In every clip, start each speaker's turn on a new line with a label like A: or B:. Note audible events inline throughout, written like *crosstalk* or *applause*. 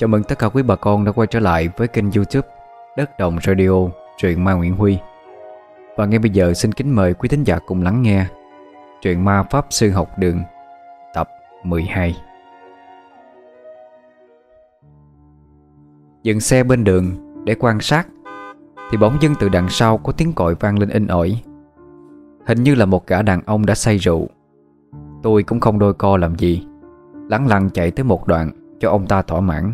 A: Chào mừng tất cả quý bà con đã quay trở lại với kênh youtube Đất Đồng Radio, truyện ma Nguyễn Huy. Và ngay bây giờ xin kính mời quý thính giả cùng lắng nghe Truyện ma Pháp Sư Học Đường, Tập 12 Dừng xe bên đường để quan sát, Thì bỗng dưng từ đằng sau có tiếng còi vang lên in ỏi. Hình như là một gã đàn ông đã say rượu. Tôi cũng không đôi co làm gì, Lắng lặng chạy tới một đoạn Cho ông ta thỏa mãn.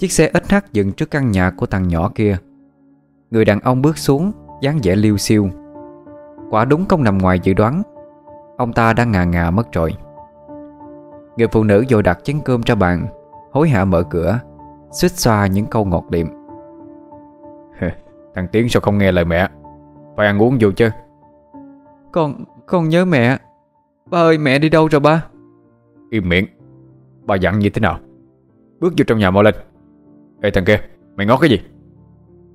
A: Chiếc xe SH dừng trước căn nhà của thằng nhỏ kia. Người đàn ông bước xuống dáng vẻ liêu siêu Quả đúng không nằm ngoài dự đoán. Ông ta đang ngà ngà mất rồi Người phụ nữ vội đặt chén cơm cho bàn Hối hả mở cửa Xích xoa những câu ngọt liệm
B: Thằng Tiến sao không nghe lời mẹ? Phải ăn uống dù chứ.
A: Con, con nhớ mẹ. Ba ơi mẹ đi đâu rồi ba?
B: Im miệng. Bà dặn như thế nào? Bước vô trong nhà mau lên Ê, thằng kia, Mày ngó cái gì?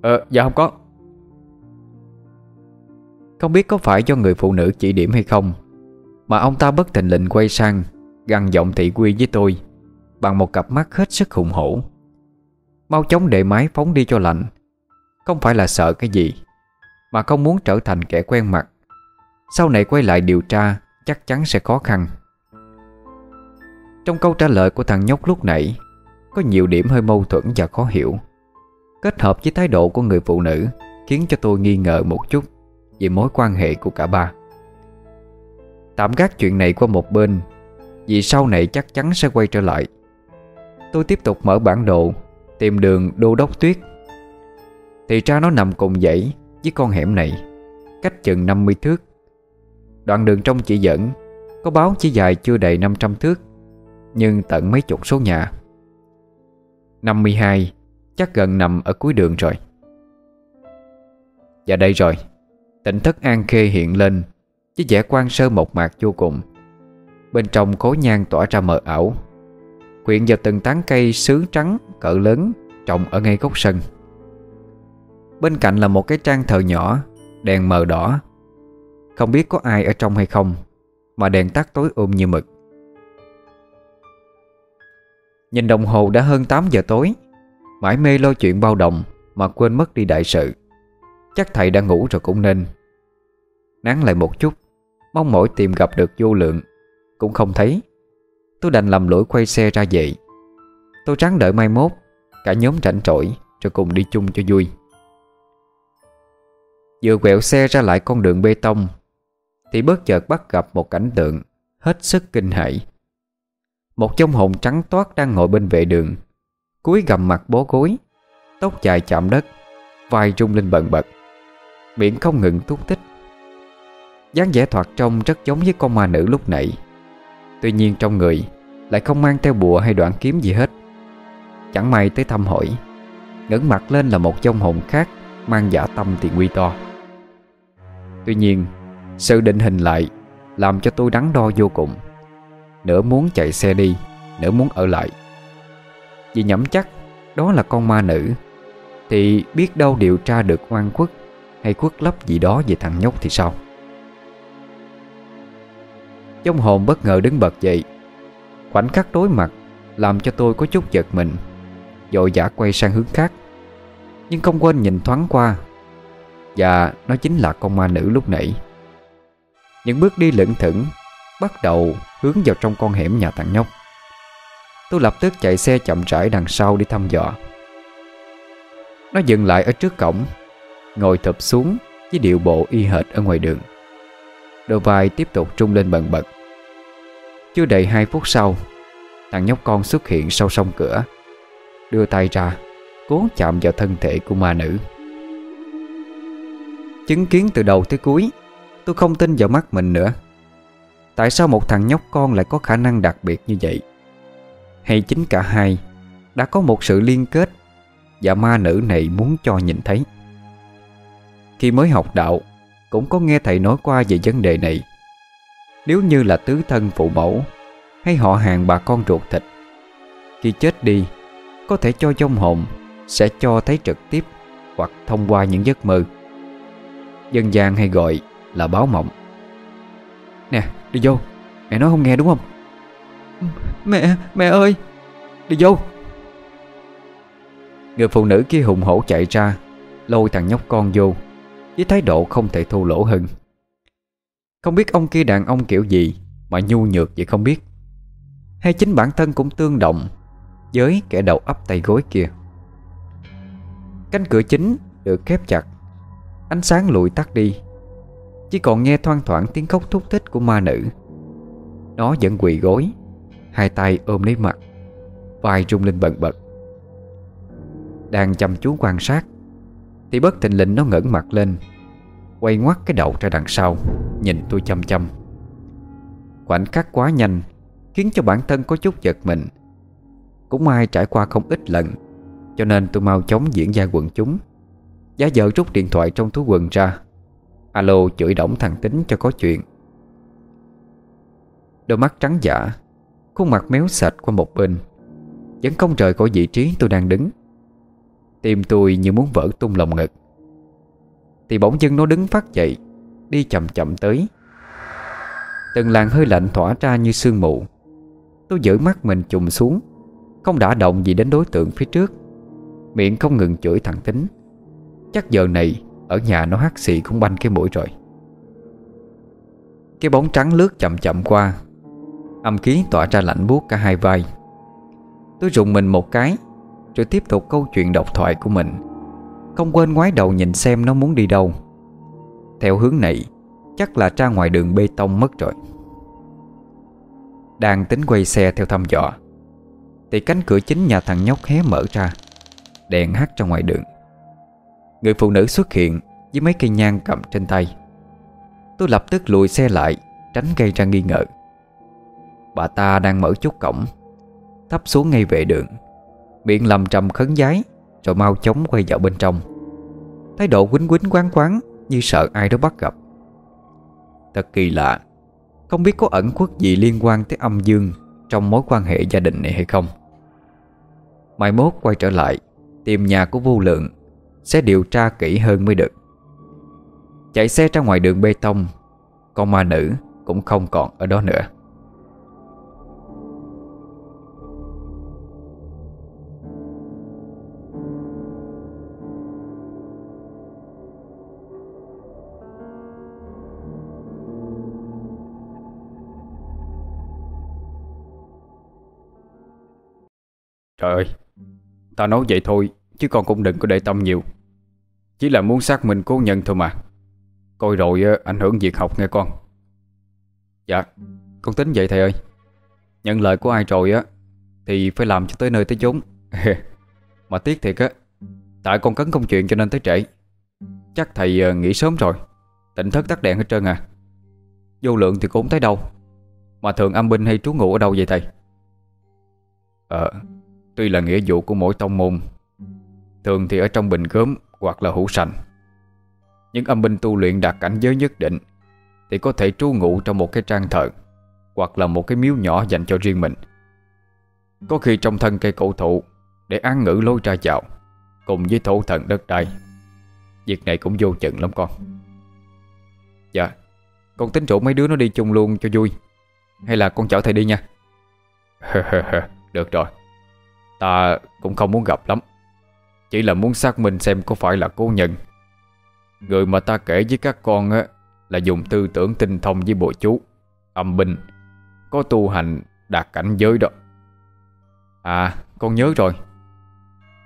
A: Ờ dạ không có. Không biết có phải do người phụ nữ chỉ điểm hay không, Mà ông ta bất thình lình quay sang Găng giọng thị quy với tôi, Bằng một cặp mắt hết sức hùng hổ. Mau chóng để máy phóng đi cho lạnh. Không phải là sợ cái gì, Mà không muốn trở thành kẻ quen mặt. Sau này quay lại điều tra, Chắc chắn sẽ khó khăn. Trong câu trả lời của thằng nhóc lúc nãy có nhiều điểm hơi mâu thuẫn và khó hiểu. Kết hợp với thái độ của người phụ nữ Khiến cho tôi nghi ngờ một chút Về mối quan hệ của cả ba. Tạm gác chuyện này qua một bên, Vì sau này chắc chắn sẽ quay trở lại. Tôi tiếp tục mở bản đồ, Tìm đường đô đốc tuyết. Thì ra nó nằm cùng dãy Với con hẻm này, Cách chừng 50 thước. Đoạn đường trong chỉ dẫn Có báo chỉ dài chưa đầy 500 thước, Nhưng tận mấy chục số nhà. 52 Chắc gần nằm ở cuối đường rồi. Và đây rồi. Tỉnh thất An Khê hiện lên, Với vẻ quan sơ mộc mạc vô cùng. Bên trong khối nhang tỏa ra mờ ảo. Quyện vào từng tán cây sứ trắng, cỡ lớn, Trồng ở ngay góc sân. Bên cạnh là một cái trang thờ nhỏ, Đèn mờ đỏ. Không biết có ai ở trong hay không, Mà đèn tắt tối ôm như mực. Nhìn đồng hồ đã hơn 8 giờ tối. Mãi mê lo chuyện bao đồng Mà quên mất đi đại sự. Chắc thầy đã ngủ rồi cũng nên. Nán lại một chút, Mong mỏi tìm gặp được vô lượng. Cũng không thấy. Tôi đành lầm lỗi quay xe ra về. Tôi ráng đợi mai mốt, Cả nhóm rảnh trội Rồi cùng đi chung cho vui. Vừa quẹo xe ra lại con đường bê tông, Thì bất chợt bắt gặp một cảnh tượng Hết sức kinh hãi. Một trong hồn trắng toát đang ngồi bên vệ đường. Cúi gầm mặt bó gối, Tóc dài chạm đất, Vai rung lên bần bật. Miệng không ngừng tút tích dáng vẻ thoạt trông rất giống với con ma nữ lúc nãy. Tuy nhiên trong người Lại không mang theo bùa hay đoạn kiếm gì hết. Chẳng may tới thăm hỏi, ngẩng mặt lên là một trong hồn khác Mang giả tâm thì nguy to. Tuy nhiên, Sự định hình lại Làm cho tôi đắn đo vô cùng. Nửa muốn chạy xe đi Nửa muốn ở lại. Vì nhẩm chắc, Đó là con ma nữ, Thì biết đâu điều tra được oan khuất Hay khuất lấp gì đó về thằng nhóc thì sao? Trong hồn bất ngờ đứng bật dậy, Khoảnh khắc đối mặt Làm cho tôi có chút giật mình Dội dã quay sang hướng khác. Nhưng không quên nhìn thoáng qua, Và nó chính là con ma nữ lúc nãy. Những bước đi lững thững Bắt đầu hướng vào trong con hẻm nhà thằng nhóc. Tôi lập tức chạy xe chậm rãi đằng sau đi thăm dò. Nó dừng lại ở trước cổng, Ngồi thập xuống Với điệu bộ y hệt ở ngoài đường. Đôi vai tiếp tục trung lên bần bật. Chưa đầy 2 phút sau, Thằng nhóc con xuất hiện sau sông cửa, Đưa tay ra, Cố chạm vào thân thể của ma nữ. Chứng kiến từ đầu tới cuối, Tôi không tin vào mắt mình nữa. Tại sao một thằng nhóc con lại có khả năng đặc biệt như vậy? Hay chính cả hai Đã có một sự liên kết Và ma nữ này muốn cho nhìn thấy? Khi mới học đạo, Cũng có nghe thầy nói qua về vấn đề này. Nếu như là tứ thân phụ mẫu Hay họ hàng bà con ruột thịt, Khi chết đi, Có thể cho trong hồn Sẽ cho thấy trực tiếp Hoặc thông qua những giấc mơ. Dân gian hay gọi là báo mộng. Nè đi vô. Mẹ nói không nghe đúng không?
C: Mẹ, mẹ ơi.
A: Đi vô. Người phụ nữ kia hùng hổ chạy ra Lôi thằng nhóc con vô Với thái độ không thể thô lỗ hơn. Không biết ông kia đàn ông kiểu gì Mà nhu nhược vậy không biết. Hay chính bản thân cũng tương động Với kẻ đầu ấp tay gối kia. Cánh cửa chính được khép chặt Ánh sáng lùi tắt đi chỉ còn nghe thoang thoảng tiếng khóc thúc thích của ma nữ. Nó vẫn quỳ gối, Hai tay ôm lấy mặt, Vai rung lên bần bật. Đang chăm chú quan sát, Thì bất thình lình nó ngẩng mặt lên, Quay ngoắt cái đầu ra đằng sau, Nhìn tôi chăm chăm. Khoảnh khắc quá nhanh Khiến cho bản thân có chút giật mình. Cũng may trải qua không ít lần, Cho nên tôi mau chóng diễn ra quần chúng. Giá vợ rút điện thoại trong túi quần ra Alo chửi đổng thằng tính cho có chuyện. Đôi mắt trắng giả Khuôn mặt méo sạch qua một bên. Vẫn không rời khỏi vị trí tôi đang đứng. Tim tôi như muốn vỡ tung lòng ngực. Thì bỗng dưng nó đứng phát dậy, Đi chậm chậm tới. Từng làn hơi lạnh tỏa ra như sương mù. Tôi giữ mắt mình trùng xuống, Không đã động gì đến đối tượng phía trước. Miệng không ngừng chửi thằng tính. Chắc giờ này ở nhà nó hắt xì cũng banh cái mũi rồi. Cái bóng trắng lướt chậm chậm qua. Âm khí tỏa ra lạnh buốt cả hai vai. Tôi rụng mình một cái, Rồi tiếp tục câu chuyện độc thoại của mình. Không quên ngoái đầu nhìn xem nó muốn đi đâu. Theo hướng này, Chắc là ra ngoài đường bê tông mất rồi. Đang tính quay xe theo thăm dò, Thì cánh cửa chính nhà thằng nhóc hé mở ra. Đèn hắt ra ngoài đường. Người phụ nữ xuất hiện Với mấy cây nhang cầm trên tay. Tôi lập tức lùi xe lại, Tránh gây ra nghi ngờ. Bà ta đang mở chốt cổng, Thấp xuống ngay vệ đường, Miệng lầm trầm khấn giái Rồi mau chóng quay vào bên trong. Thái độ quýnh quýnh quán quán Như sợ ai đó bắt gặp. Thật kỳ lạ, Không biết có ẩn khuất gì liên quan tới âm dương Trong mối quan hệ gia đình này hay không. Mai mốt quay trở lại, Tìm nhà của vô lượng sẽ điều tra kỹ hơn mới được. Chạy xe ra ngoài đường bê tông, Con ma nữ cũng không còn ở đó nữa.
B: Trời ơi, Ta nói vậy thôi, Chứ con cũng đừng có để tâm nhiều. Chỉ là muốn xác minh cố nhân thôi mà. Coi rồi ờ, ảnh hưởng việc học nghe con. Dạ Con tính vậy thầy ơi. Nhận lời của ai rồi á Thì phải làm cho tới nơi tới chốn. *laughs* Mà tiếc thiệt á, Tại con cấn công chuyện cho nên tới trễ. Chắc thầy ờ, nghỉ sớm rồi, Tỉnh thất tắt đèn hết trơn à. Vô lượng thì cũng tới thấy đâu, Mà thường âm binh hay trú ngụ ở đâu vậy thầy? Ờ Tuy là nghĩa vụ của mỗi tông môn, Thường thì ở trong bình gớm hoặc là hữu sành những âm binh tu luyện đạt cảnh giới nhất định, Thì có thể trú ngụ trong một cái trang thờ, Hoặc là một cái miếu nhỏ dành cho riêng mình. Có khi trong thân cây cổ thụ, Để án ngữ lôi ra chào, Cùng với thổ thần đất đai, Việc này cũng vô chừng lắm con. Dạ Con tính rủ mấy đứa nó đi chung luôn cho vui. Hay là con chở thầy đi nha. *laughs* Được rồi, Ta cũng không muốn gặp lắm. Chỉ là muốn xác minh xem có phải là cố nhân. Người mà ta kể với các con á, Là dùng tư tưởng tinh thông với bộ chú, Âm binh, Có tu hành, đạt cảnh giới đó. À con nhớ rồi.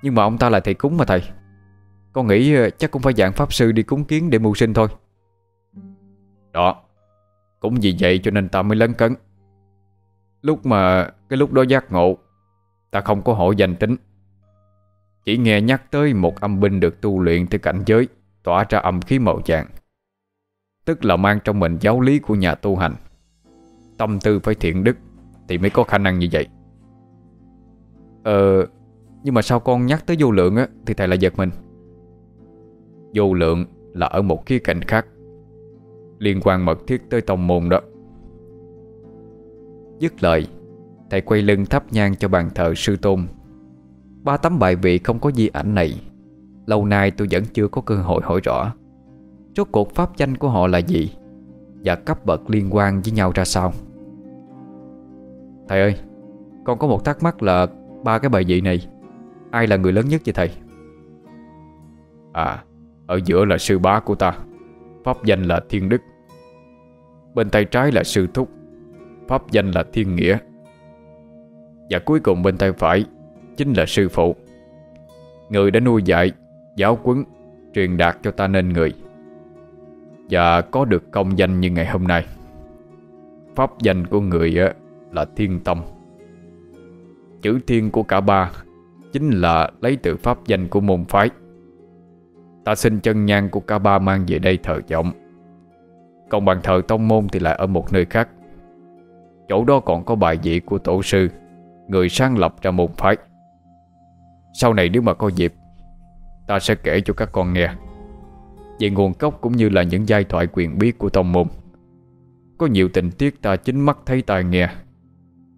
B: Nhưng mà ông ta là thầy cúng mà thầy. Con nghĩ ờ, chắc cũng phải dạng pháp sư đi cúng kiến để mưu sinh thôi. Đó, Cũng vì vậy cho nên ta mới lấn cấn. Lúc mà, Cái lúc đó giác ngộ, Ta không có hỏi danh tính. Chỉ nghe nhắc tới một âm binh được tu luyện tới cảnh giới, Tỏa ra âm khí màu vàng. Tức là mang trong mình giáo lý của nhà tu hành. Tâm tư phải thiện đức Thì mới có khả năng như vậy. Ờ Nhưng mà sao con nhắc tới vô lượng á, Thì thầy lại giật mình. Vô lượng là ở một khía cạnh khác, Liên quan mật thiết tới tông môn đó. Dứt lời, Thầy quay lưng thắp nhang cho bàn thờ sư tôn. Ba tấm bài vị không có di ảnh này. Lâu nay tôi vẫn chưa có cơ hội hỏi rõ. Rốt cuộc pháp danh của họ là gì? Và cấp bậc liên quan với nhau ra sao? Thầy ơi, Con có một thắc mắc là Ba cái bài vị này, Ai là người lớn nhất vậy thầy? À Ở giữa là sư bá của ta. Pháp danh là Thiên Đức. Bên tay trái là sư thúc. Pháp danh là Thiên Nghĩa. Và cuối cùng bên tay phải Chính là sư phụ. Người đã nuôi dạy, Giáo quấn Truyền đạt cho ta nên người. Và có được công danh như ngày hôm nay. Pháp danh của người là Thiên Tông. Chữ thiên của cả ba Chính là lấy từ pháp danh của môn phái. Ta xin chân nhang của cả ba mang về đây thờ vọng Còn bàn thờ tông môn thì lại ở một nơi khác. Chỗ đó còn có bài vị của tổ sư, Người sáng lập ra môn phái. Sau này nếu mà có dịp, Ta sẽ kể cho các con nghe. Về nguồn gốc cũng như là những giai thoại quyền bí của tông môn. Có nhiều tình tiết ta chính mắt thấy tai nghe,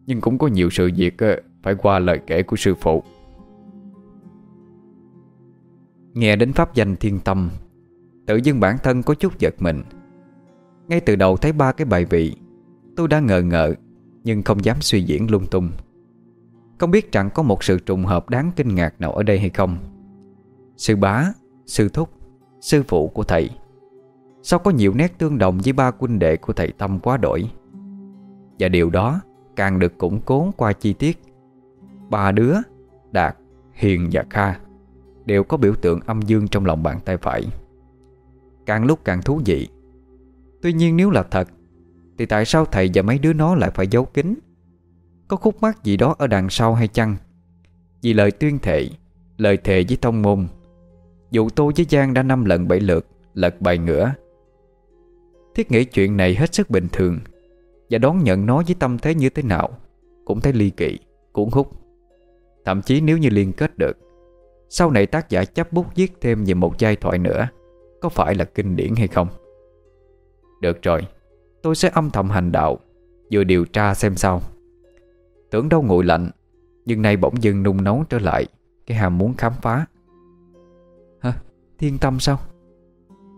B: Nhưng cũng có nhiều sự việc ờ, phải qua lời kể của sư phụ.
A: Nghe đến pháp danh thiên tâm, Tự dưng bản thân có chút giật mình. Ngay từ đầu thấy ba cái bài vị, Tôi đã ngờ ngợ, Nhưng không dám suy diễn lung tung. Không biết chẳng có một sự trùng hợp đáng kinh ngạc nào ở đây hay không. Sư bá, sư thúc, sư phụ của thầy Sao có nhiều nét tương đồng với ba huynh đệ của thầy Tâm quá đổi? Và điều đó càng được củng cố qua chi tiết. Ba đứa, Đạt, Hiền và Kha Đều có biểu tượng âm dương trong lòng bàn tay phải. Càng lúc càng thú vị. Tuy nhiên nếu là thật Thì tại sao thầy và mấy đứa nó lại phải giấu kín? Có khúc mắc gì đó ở đằng sau hay chăng? Vì lời tuyên thệ Lời thề với tông môn Dù tôi với Giang đã năm lần bảy lượt Lật bài ngửa. Thiết nghĩ chuyện này hết sức bình thường Và đón nhận nó với tâm thế như thế nào Cũng thấy ly kỳ, cuốn hút. Thậm chí nếu như liên kết được Sau này tác giả chấp bút viết thêm về một giai thoại nữa Có phải là kinh điển hay không? Được rồi Tôi sẽ âm thầm hành đạo Vừa điều tra xem sao. Tưởng đâu nguội lạnh, Nhưng nay bỗng dưng nung nấu trở lại, Cái hàm muốn khám phá. Hả? Thiên tâm sao?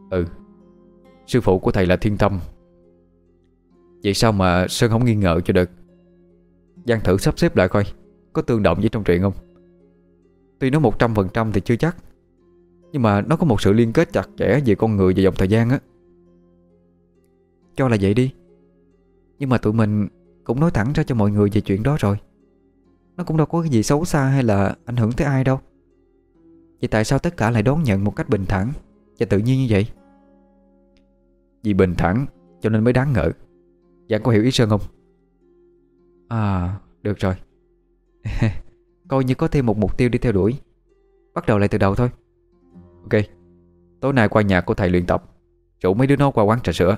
B: Ừ. Sư phụ của thầy là thiên tâm. Vậy sao mà Sơn không nghi ngờ cho được? Giang thử sắp xếp lại coi, có tương động với trong truyện không? Tuy nó 100% thì chưa chắc, Nhưng mà nó có một sự liên kết chặt chẽ Về con người và dòng thời gian á.
A: Cho là vậy đi. Nhưng mà tụi mình cũng nói thẳng ra cho mọi người về chuyện đó rồi. Nó cũng đâu có cái gì xấu xa Hay là ảnh hưởng tới ai đâu. Vậy tại sao tất cả lại đón nhận một cách bình thản Và tự nhiên như vậy?
B: Vì bình thản cho nên mới đáng ngờ. Giang có hiểu ý Sơn không?
A: À được rồi. *laughs* Coi như có thêm một mục tiêu đi theo đuổi. Bắt đầu lại từ đầu thôi.
B: Ok, Tối nay qua nhà của thầy luyện tập Rủ mấy đứa nó qua quán trà sữa.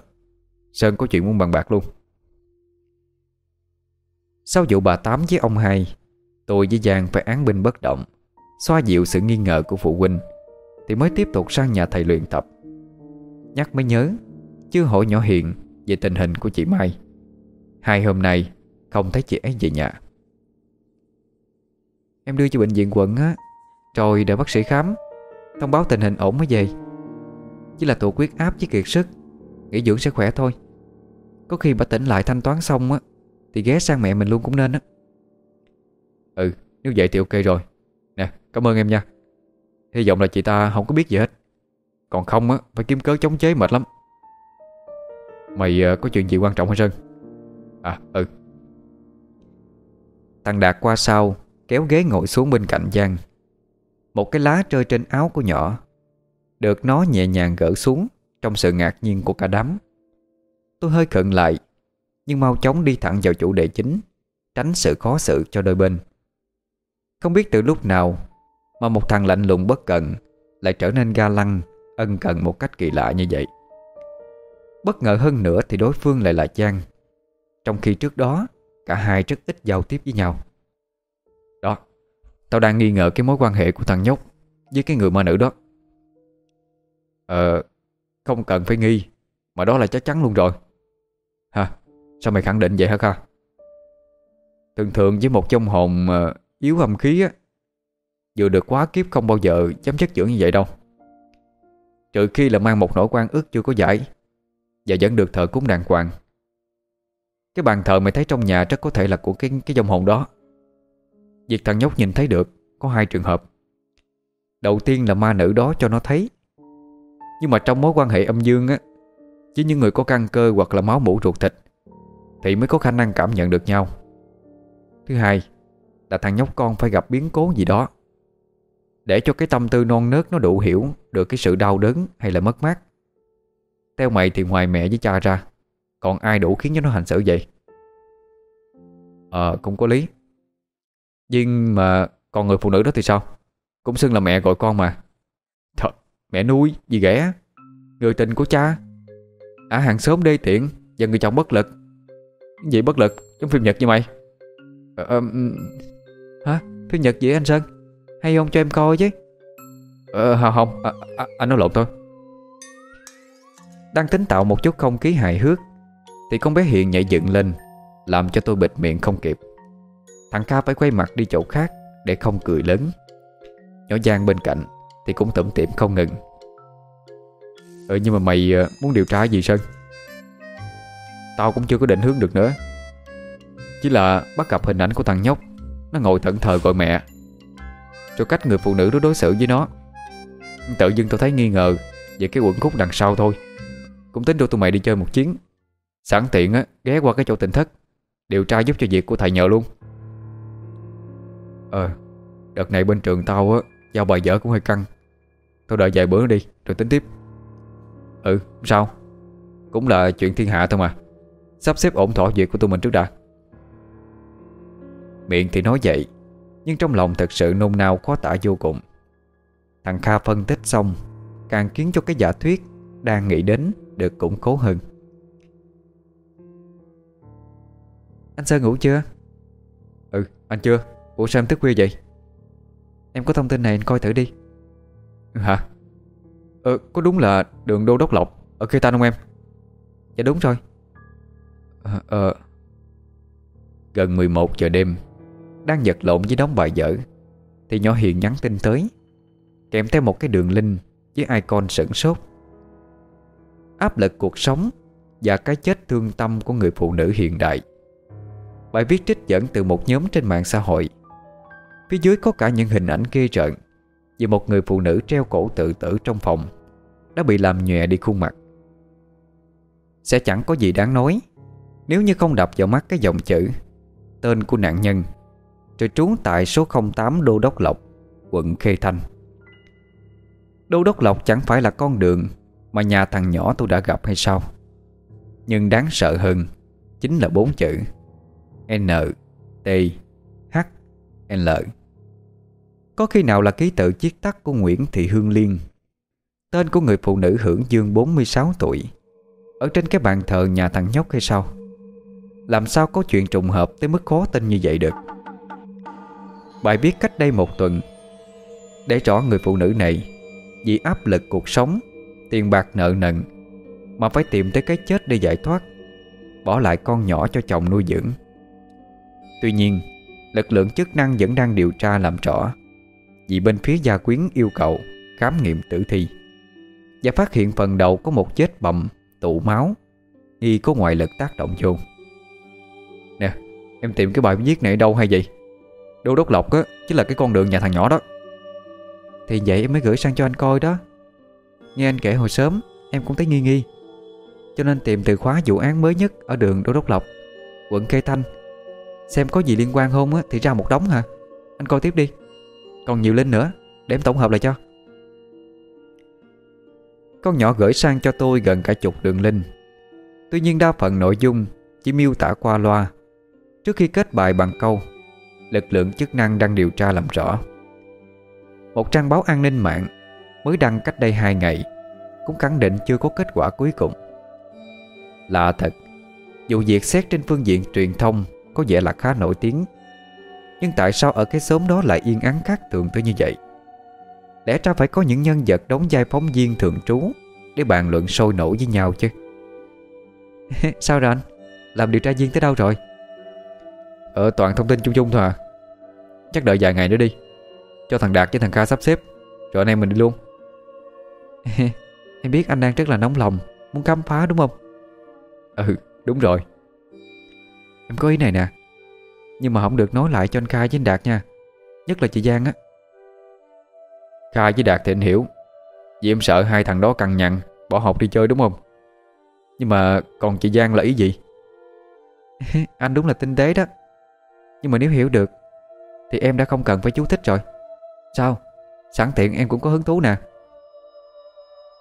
B: Sơn có chuyện muốn bàn bạc luôn.
A: Sau vụ bà Tám với ông hai, Tôi với Giang phải án binh bất động, Xoa dịu sự nghi ngờ của phụ huynh, Thì mới tiếp tục sang nhà thầy luyện tập. Nhắc mới nhớ Chưa hỏi nhỏ hiện Về tình hình của chị Mai. Hai hôm nay, Không thấy chị ấy về nhà. Em đưa cho bệnh viện quận á, Rồi đợi bác sĩ khám, Thông báo tình hình ổn mới về. Chỉ là tụ quyết áp với kiệt sức, Nghỉ dưỡng sẽ khỏe thôi. Có khi bà tỉnh lại thanh toán xong á thì ghé sang mẹ mình luôn cũng nên á.
B: Ừ nếu vậy thì ok rồi. Nè cảm ơn em nha. Hy vọng là chị ta không có biết gì hết. Còn không á phải kiếm cớ chống chế mệt lắm. Mày uh, có chuyện gì quan trọng hay Sơn? À ừ.
A: Thằng Đạt qua sau Kéo ghế ngồi xuống bên cạnh Giang. Một cái lá rơi trên áo của nhỏ Được nó nhẹ nhàng gỡ xuống Trong sự ngạc nhiên của cả đám. Tôi hơi khận lại nhưng mau chóng đi thẳng vào chủ đề chính Tránh sự khó xử cho đôi bên. Không biết từ lúc nào Mà một thằng lạnh lùng bất cần Lại trở nên ga lăng Ân cần một cách kỳ lạ như vậy. Bất ngờ hơn nữa thì đối phương lại là trang, Trong khi trước đó Cả hai rất ít giao tiếp với nhau.
B: Đó Tao đang nghi ngờ cái mối quan hệ của thằng nhóc Với cái người ma nữ đó. Ờ Không cần phải nghi Mà đó là chắc chắn luôn rồi. Hả Sao mày khẳng định vậy hả Kha? Thường thường với một trong hồn uh, Yếu âm khí á Vừa được quá kiếp không bao giờ chấm chất dưỡng như vậy đâu. Trừ khi là mang một nỗi quan ức chưa có giải Và vẫn được thờ cúng đàng hoàng. Cái bàn thờ mày thấy trong nhà rất có thể là của cái cái dòng hồn đó. Việc thằng nhóc nhìn thấy được
A: Có hai trường hợp. Đầu tiên là ma nữ đó cho nó thấy. Nhưng mà trong mối quan hệ âm dương á với những người có căn cơ hoặc là máu mũ ruột thịt thì mới có khả năng cảm nhận được nhau. Thứ hai, Là thằng nhóc con phải gặp biến cố gì đó. Để cho cái tâm tư non nớt nó đủ hiểu Được cái sự đau đớn hay là mất mát. Theo mày thì ngoài mẹ với cha ra, Còn ai đủ khiến cho nó hành xử vậy? Ờ cũng có lý. Nhưng mà còn người phụ nữ đó thì sao? Cũng xưng là mẹ gọi con mà. Thật, mẹ nuôi, gì ghẻ? Người tình của cha? À hàng xóm đê tiện Và người chồng bất lực. Gì bất lực trong phim Nhật như mày. À, ờ, ờ Hả? Phim Nhật gì anh Sơn? Hay không cho em coi chứ? Ờ không, không. À, à, Anh nói lộn thôi. Đang tính tạo một chút không khí hài hước Thì con bé hiền nhảy dựng lên Làm cho tôi bịt miệng không kịp. Thằng ca phải quay mặt đi chỗ khác Để không cười lớn. Nhỏ Giang bên cạnh Thì cũng tủm tiệm không ngừng. Ừ nhưng mà mày ờ, muốn điều tra gì Sơn? Tao cũng chưa có định hướng được nữa. Chỉ là bắt gặp hình ảnh của thằng nhóc. Nó ngồi thẫn thờ gọi mẹ. Cho cách người phụ nữ đó đối xử với nó. Tự dưng tao thấy nghi ngờ Về cái quẩn khúc đằng sau thôi. Cũng tính đưa tụi mày đi chơi một chuyến. Sẵn tiện á, ghé qua cái chỗ tỉnh thất. Điều tra giúp cho việc của thầy nhờ luôn. Ờ Đợt này bên trường tao á, Giao bài dở cũng hơi căng. Tao đợi vài bữa đi, rồi tính tiếp. Ừ sao? Cũng là chuyện thiên hạ thôi mà. Sắp xếp ổn thỏa việc của tụi mình trước đã Miệng thì nói vậy Nhưng trong lòng thật sự nôn nao khó tả vô cùng Thằng Kha phân tích xong Càng khiến cho cái giả thuyết Đang nghĩ đến được củng cố hơn Anh Sơn ngủ chưa? Ừ, anh chưa Ủa sao em thức khuya vậy? Em có thông tin này anh coi thử đi Hả? Ờ, có đúng là đường Đô Đốc Lộc Ở Khê Tan không em? Dạ đúng rồi Ờ, ờ Gần 11 giờ đêm Đang giật lộn với đóng bài dở Thì nhỏ Hiền nhắn tin tới Kèm theo một cái đường link Với icon sửng sốt. Áp lực cuộc sống Và cái chết thương tâm của người phụ nữ hiện đại. Bài viết trích dẫn từ một nhóm trên mạng xã hội. Phía dưới có cả những hình ảnh ghê rợn Về một người phụ nữ treo cổ tự tử trong phòng Đã bị làm nhòe đi khuôn mặt. Sẽ chẳng có gì đáng nói. Nếu như không đập vào mắt cái dòng chữ, Tên của nạn nhân Rồi trú tại số 08 Đô Đốc Lộc, Quận Khê Thanh. Đô Đốc Lộc chẳng phải là con đường Mà nhà thằng nhỏ tôi đã gặp hay sao? Nhưng đáng sợ hơn Chính là bốn chữ, N T H L. Có khi nào là ký tự chiết tắt của Nguyễn Thị Hương Liên? Tên của người phụ nữ hưởng dương 46 tuổi, Ở trên cái bàn thờ nhà thằng nhóc hay sao? Làm sao có chuyện trùng hợp tới mức khó tin như vậy được? Bài viết cách đây một tuần, Để rõ người phụ nữ này Vì áp lực cuộc sống, Tiền bạc nợ nần, Mà phải tìm tới cái chết để giải thoát, Bỏ lại con nhỏ cho chồng nuôi dưỡng. Tuy nhiên, Lực lượng chức năng vẫn đang điều tra làm rõ, Vì bên phía gia quyến yêu cầu Khám nghiệm tử thi Và phát hiện phần đầu có một vết bầm, Tụ máu, Nghi có ngoại lực tác động vô. Em tìm cái bài viết này ở đâu hay vậy? Đô đốc lộc á, Chính là cái con đường nhà thằng nhỏ đó. Thì vậy em mới gửi sang cho anh coi đó. Nghe anh kể hồi sớm, Em cũng thấy nghi nghi. Cho nên tìm từ khóa vụ án mới nhất Ở đường Đô Đốc Lộc, Quận Kê Thanh. Xem có gì liên quan không á, Thì ra một đống hả? Anh coi tiếp đi. Còn nhiều lên nữa, Để em tổng hợp lại cho. Con nhỏ gửi sang cho tôi gần cả chục đường link. Tuy nhiên đa phần nội dung Chỉ miêu tả qua loa. Trước khi kết bài bằng câu, Lực lượng chức năng đang điều tra làm rõ Một trang báo an ninh mạng Mới đăng cách đây 2 ngày, Cũng khẳng định chưa có kết quả cuối cùng Lạ thật Vụ việc xét trên phương diện truyền thông có vẻ là khá nổi tiếng, Nhưng tại sao ở cái xóm đó lại yên ắng khác thường tới như vậy Lẽ ra phải có những nhân vật đóng vai phóng viên thường trú Để bàn luận sôi nổi với nhau chứ *laughs* Sao rồi anh? Làm điều tra viên tới đâu rồi? Ờ toàn thông tin chung chung thôi à. Chắc đợi vài ngày nữa đi. Cho thằng Đạt với thằng Kha sắp xếp. Rồi anh em mình đi luôn. *laughs* Em biết anh đang rất là nóng lòng, Muốn khám phá đúng không? Ừ đúng rồi. Em có ý này nè. Nhưng mà không được nói lại cho anh kha với anh Đạt nha. Nhất là chị Giang á.
B: Kha với Đạt thì anh hiểu. Vì em sợ hai thằng đó cằn nhằn, Bỏ học đi chơi đúng không? Nhưng mà còn chị Giang là ý gì? *laughs*
A: Anh đúng là tinh tế đó. Nhưng mà nếu hiểu được, Thì em đã không cần phải chú thích rồi. Sao? Sẵn tiện em cũng có hứng thú nè.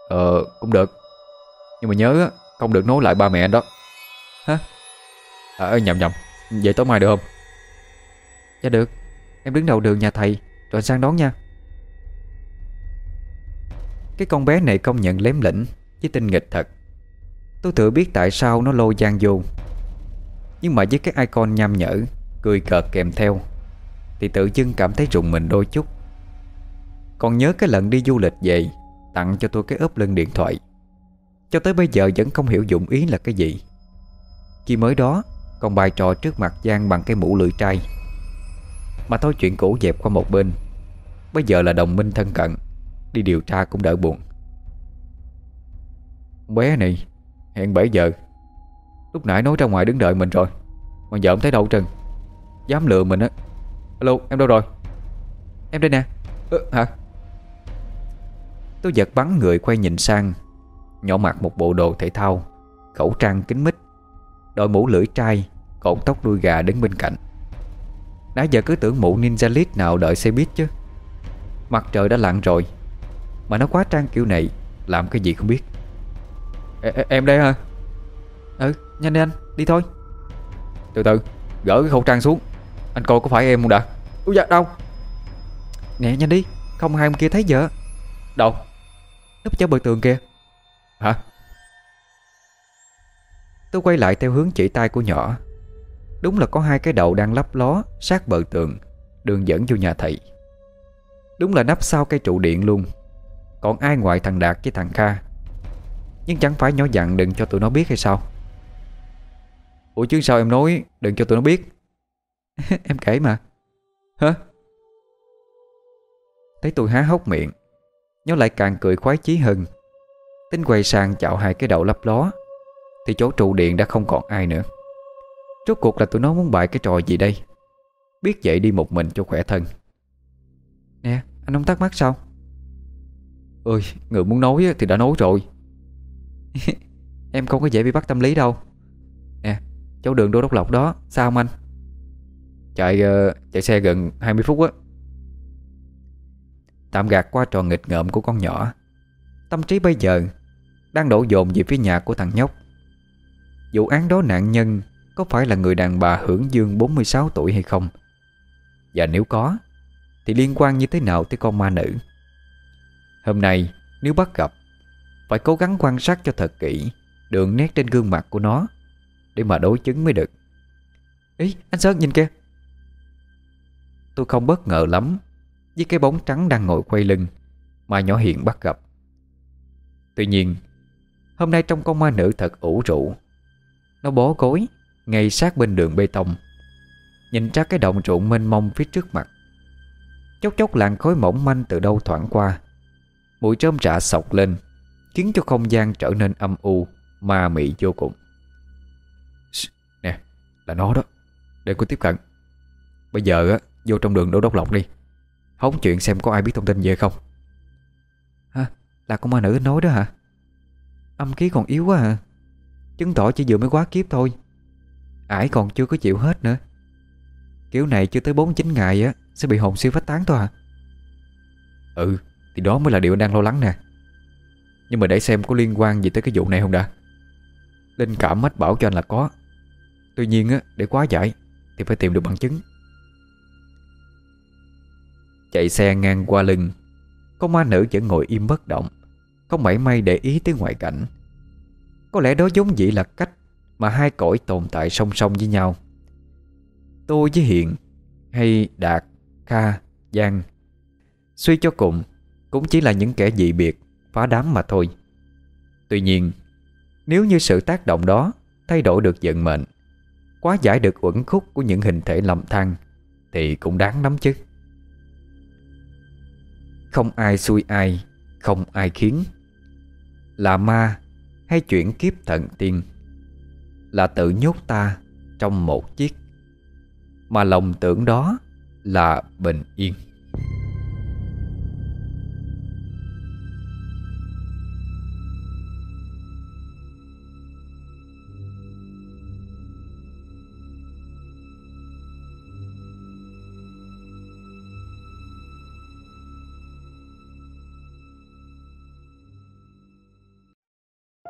B: Ờ cũng được. Nhưng mà nhớ không được nói lại ba mẹ anh đó.
A: Hả?
B: À nhầm nhầm. Vậy tối mai được không?
A: Dạ được. Em đứng đầu đường nhà thầy, Rồi sang đón nha. Cái con bé này công nhận lém lĩnh Với tinh nghịch thật. Tôi tự biết tại sao nó lôi Giang vô. Nhưng mà với cái icon nham nhở Cười cợt kèm theo. Thì tự dưng cảm thấy rùng mình đôi chút. Còn nhớ cái lần đi du lịch về, Tặng cho tôi cái ốp lưng điện thoại. Cho tới bây giờ vẫn không hiểu dụng ý là cái gì. Khi mới đó, Còn bài trò trước mặt Giang bằng cái mũ lưỡi trai. Mà thôi chuyện cũ dẹp qua một bên. Bây giờ là đồng minh thân cận, Đi điều tra cũng đỡ buồn.
B: Bé này, Hẹn 7 giờ. Lúc nãy nói ra ngoài đứng đợi mình rồi, Mà giờ không thấy đâu trần Dám lừa mình á. Alo em đâu rồi?
A: Em đây nè.
B: Ừ, Hả?
A: Tôi giật bắn người quay nhìn sang Nhỏ mặc một bộ đồ thể thao Khẩu trang kính mít Đội mũ lưỡi trai Cột tóc đuôi gà đứng bên cạnh. Nãy giờ cứ tưởng mụ ninja lít nào đợi xe buýt chứ. Mặt trời đã lặn rồi Mà nó quá trang kiểu này Làm cái gì không biết.
B: E Em đây hả?
A: Ừ nhanh đi anh đi thôi.
B: Từ từ gỡ cái khẩu trang xuống. Anh coi có phải em không đã?
A: Úi dạ đâu? Nè nhanh đi. Không hai ông kia thấy vợ
B: Đâu?
A: Núp cho bờ tường kìa.
B: Hả?
A: Tôi quay lại theo hướng chỉ tay của nhỏ. Đúng là có hai cái đầu đang lấp ló Sát bờ tường Đường dẫn vô nhà thầy. Đúng là nắp sau cây trụ điện luôn. Còn ai ngoài thằng Đạt với thằng Kha? Nhưng chẳng phải nhỏ dặn đừng cho tụi nó biết hay sao?
B: Ủa chứ sao em nói Đừng cho tụi nó biết *laughs*
A: Em kể mà.
B: Hả?
A: Thấy tôi há hốc miệng, Nó lại càng cười khoái chí hơn. Tính quay sang chạo hai cái đầu lấp ló, Thì chỗ trụ điện đã không còn ai nữa. Rốt cuộc là tụi nó muốn bại cái trò gì đây? Biết vậy đi một mình cho khỏe thân. Nè, anh không thắc mắc sao?
B: Ơi người muốn nói thì đã nói rồi. *laughs*
A: Em không có dễ bị bắt tâm lý đâu. Nè chỗ đường đô đốc lộc đó, Sao không anh?
B: Chạy uh, chạy xe gần 20 phút á.
A: Tạm gạt qua trò nghịch ngợm của con nhỏ. Tâm trí bây giờ Đang đổ dồn về phía nhà của thằng nhóc. Vụ án đó nạn nhân Có phải là người đàn bà hưởng dương 46 tuổi hay không? Và nếu có Thì liên quan như thế nào tới con ma nữ? Hôm nay Nếu bắt gặp Phải cố gắng quan sát cho thật kỹ Đường nét trên gương mặt của nó Để mà đối chứng mới được. Ý anh Sơn nhìn kìa. Tôi không bất ngờ lắm Với cái bóng trắng đang ngồi quay lưng Mà nhỏ hiện bắt gặp. Tuy nhiên, Hôm nay trong con ma nữ thật ủ rũ. Nó bó gối Ngay sát bên đường bê tông, Nhìn ra cái động ruộng mênh mông phía trước mặt. Chốc chốc làn khói mỏng manh từ đâu thoảng qua. Mùi trơm rạ sọc lên, Khiến cho không gian trở nên âm u, Ma mị vô cùng.
B: Nè, Là nó đó. Đừng cô tiếp cận. Bây giờ á Vô trong đường đổ đốc lộc đi. Hóng chuyện xem có ai biết thông tin về không.
A: Hả? Là con ma nữ nói đó hả? Âm khí còn yếu quá hả? Chứng tỏ chỉ vừa mới quá kiếp thôi. Ải còn chưa có chịu hết nữa. Kiểu này chưa tới 49 ngày á, Sẽ bị hồn siêu phách tán thôi à
B: Ừ Thì đó mới là điều anh đang lo lắng nè. Nhưng mà để xem có liên quan gì tới cái vụ này không đã. Linh cảm mách bảo cho anh là có. Tuy nhiên á, Để quá giải, Thì phải tìm được bằng chứng.
A: Chạy xe ngang qua lưng. Con ma nữ vẫn ngồi im bất động Không mảy may để ý tới ngoại cảnh. Có lẽ đó giống dĩ là cách Mà hai cõi tồn tại song song với nhau. Tôi với Hiện Hay Đạt, Kha, Giang Suy cho cùng Cũng chỉ là những kẻ dị biệt Phá đám mà thôi. Tuy nhiên Nếu như sự tác động đó Thay đổi được vận mệnh Quá giải được uẩn khúc của những hình thể lầm than Thì cũng đáng lắm chứ. Không ai xui ai, Không ai khiến. Là ma hay chuyển kiếp thần tiên? Là tự nhốt ta Trong một chiếc. Mà lòng tưởng đó Là bình yên.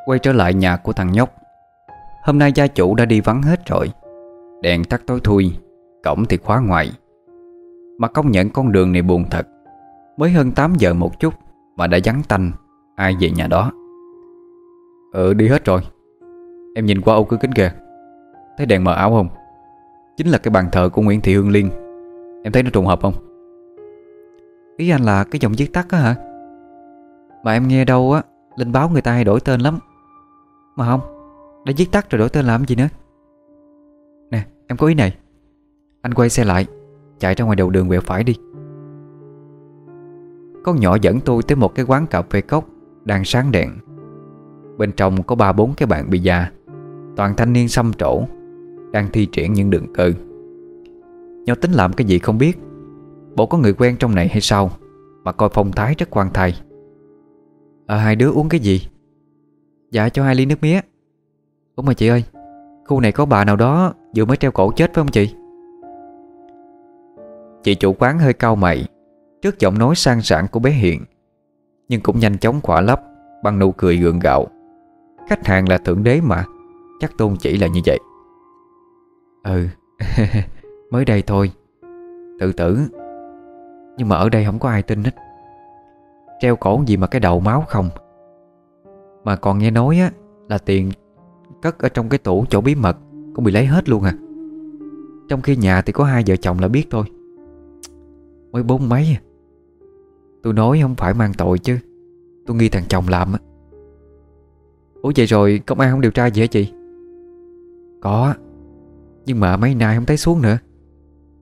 A: Quay trở lại nhà của thằng nhóc. Hôm nay gia chủ đã đi vắng hết rồi. Đèn tắt tối thui, Cổng thì khóa ngoài. Mà công nhận con đường này buồn thật. Mới hơn 8 giờ một chút Mà đã vắng tanh, Ai về nhà đó.
B: Ừ đi hết rồi. Em nhìn qua ô cửa kính kìa. Thấy đèn mờ ảo không? Chính là cái bàn thờ của Nguyễn Thị Hương Liên. Em thấy nó trùng hợp không?
A: Ý anh là cái dòng viết tắt á hả? Mà em nghe đâu á Linh báo người ta hay đổi tên lắm. Mà không, Đã viết tắt rồi đổi tên làm gì nữa. Nè, em có ý này. Anh quay xe lại, Chạy ra ngoài đầu đường quẹo phải đi. Con nhỏ dẫn tôi tới một cái quán cà phê cốc Đang sáng đèn. Bên trong có ba bốn cái bạn bị già Toàn thanh niên xăm trổ, Đang thi triển những đường cơ. Nhỏ tính làm cái gì không biết, Bộ có người quen trong này hay sao, Mà coi phong thái rất quan thai. À hai đứa uống cái gì? Dạ cho hai ly nước mía. Ủa mà chị ơi, Khu này có bà nào đó vừa mới treo cổ chết phải không chị? Chị chủ quán hơi cao mày Trước giọng nói sang sảng của bé Hiện Nhưng cũng nhanh chóng khỏa lấp Bằng nụ cười gượng gạo. Khách hàng là thượng đế mà, Chắc tôn chỉ là như vậy. Ừ *laughs* Mới đây thôi. Tự tử. Nhưng mà ở đây không có ai tin hết. Treo cổ gì mà cái đầu máu không? Mà còn nghe nói á, Là tiền cất ở trong cái tủ chỗ bí mật Cũng bị lấy hết luôn à. Trong khi nhà thì có hai vợ chồng là biết thôi. Mới bốn mấy à. Tôi nói không phải mang tội chứ. Tôi nghi thằng chồng làm á. Ủa vậy rồi công an không điều tra gì hả chị? Có. Nhưng mà mấy nay không thấy xuống nữa.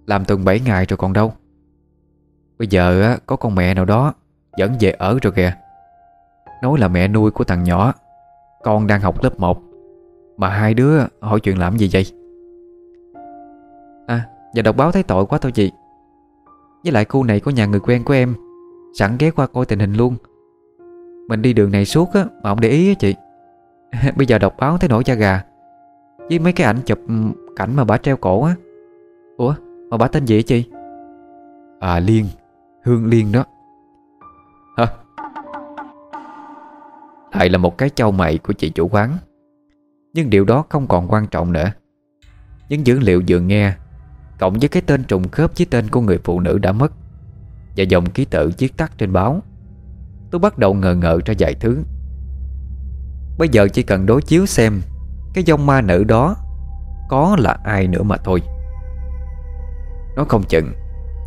A: Làm tuần 7 ngày rồi còn đâu. Bây giờ có con mẹ nào đó Dẫn về ở rồi kìa. Nói là mẹ nuôi của thằng nhỏ. Con đang học lớp 1 Mà hai đứa hỏi chuyện làm gì vậy? À Và đọc báo thấy tội quá thôi chị. Với lại khu này có nhà người quen của em. Sẵn ghé qua coi tình hình luôn. Mình đi đường này suốt á, Mà không để ý á chị. *laughs* Bây giờ đọc báo thấy nổi da gà. Với mấy cái ảnh chụp ừ, cảnh mà bà treo cổ á. Ủa, mà bà tên gì chị? À Liên. Hương Liên đó. Lại là một cái châu mày của chị chủ quán. Nhưng điều đó không còn quan trọng nữa. Những dữ liệu vừa nghe, Cộng với cái tên trùng khớp với tên của người phụ nữ đã mất, Và dòng ký tự viết tắt trên báo, Tôi bắt đầu ngờ ngợ ra vài thứ. Bây giờ chỉ cần đối chiếu xem, Cái dông ma nữ đó Có là ai nữa mà thôi. Nó không chừng,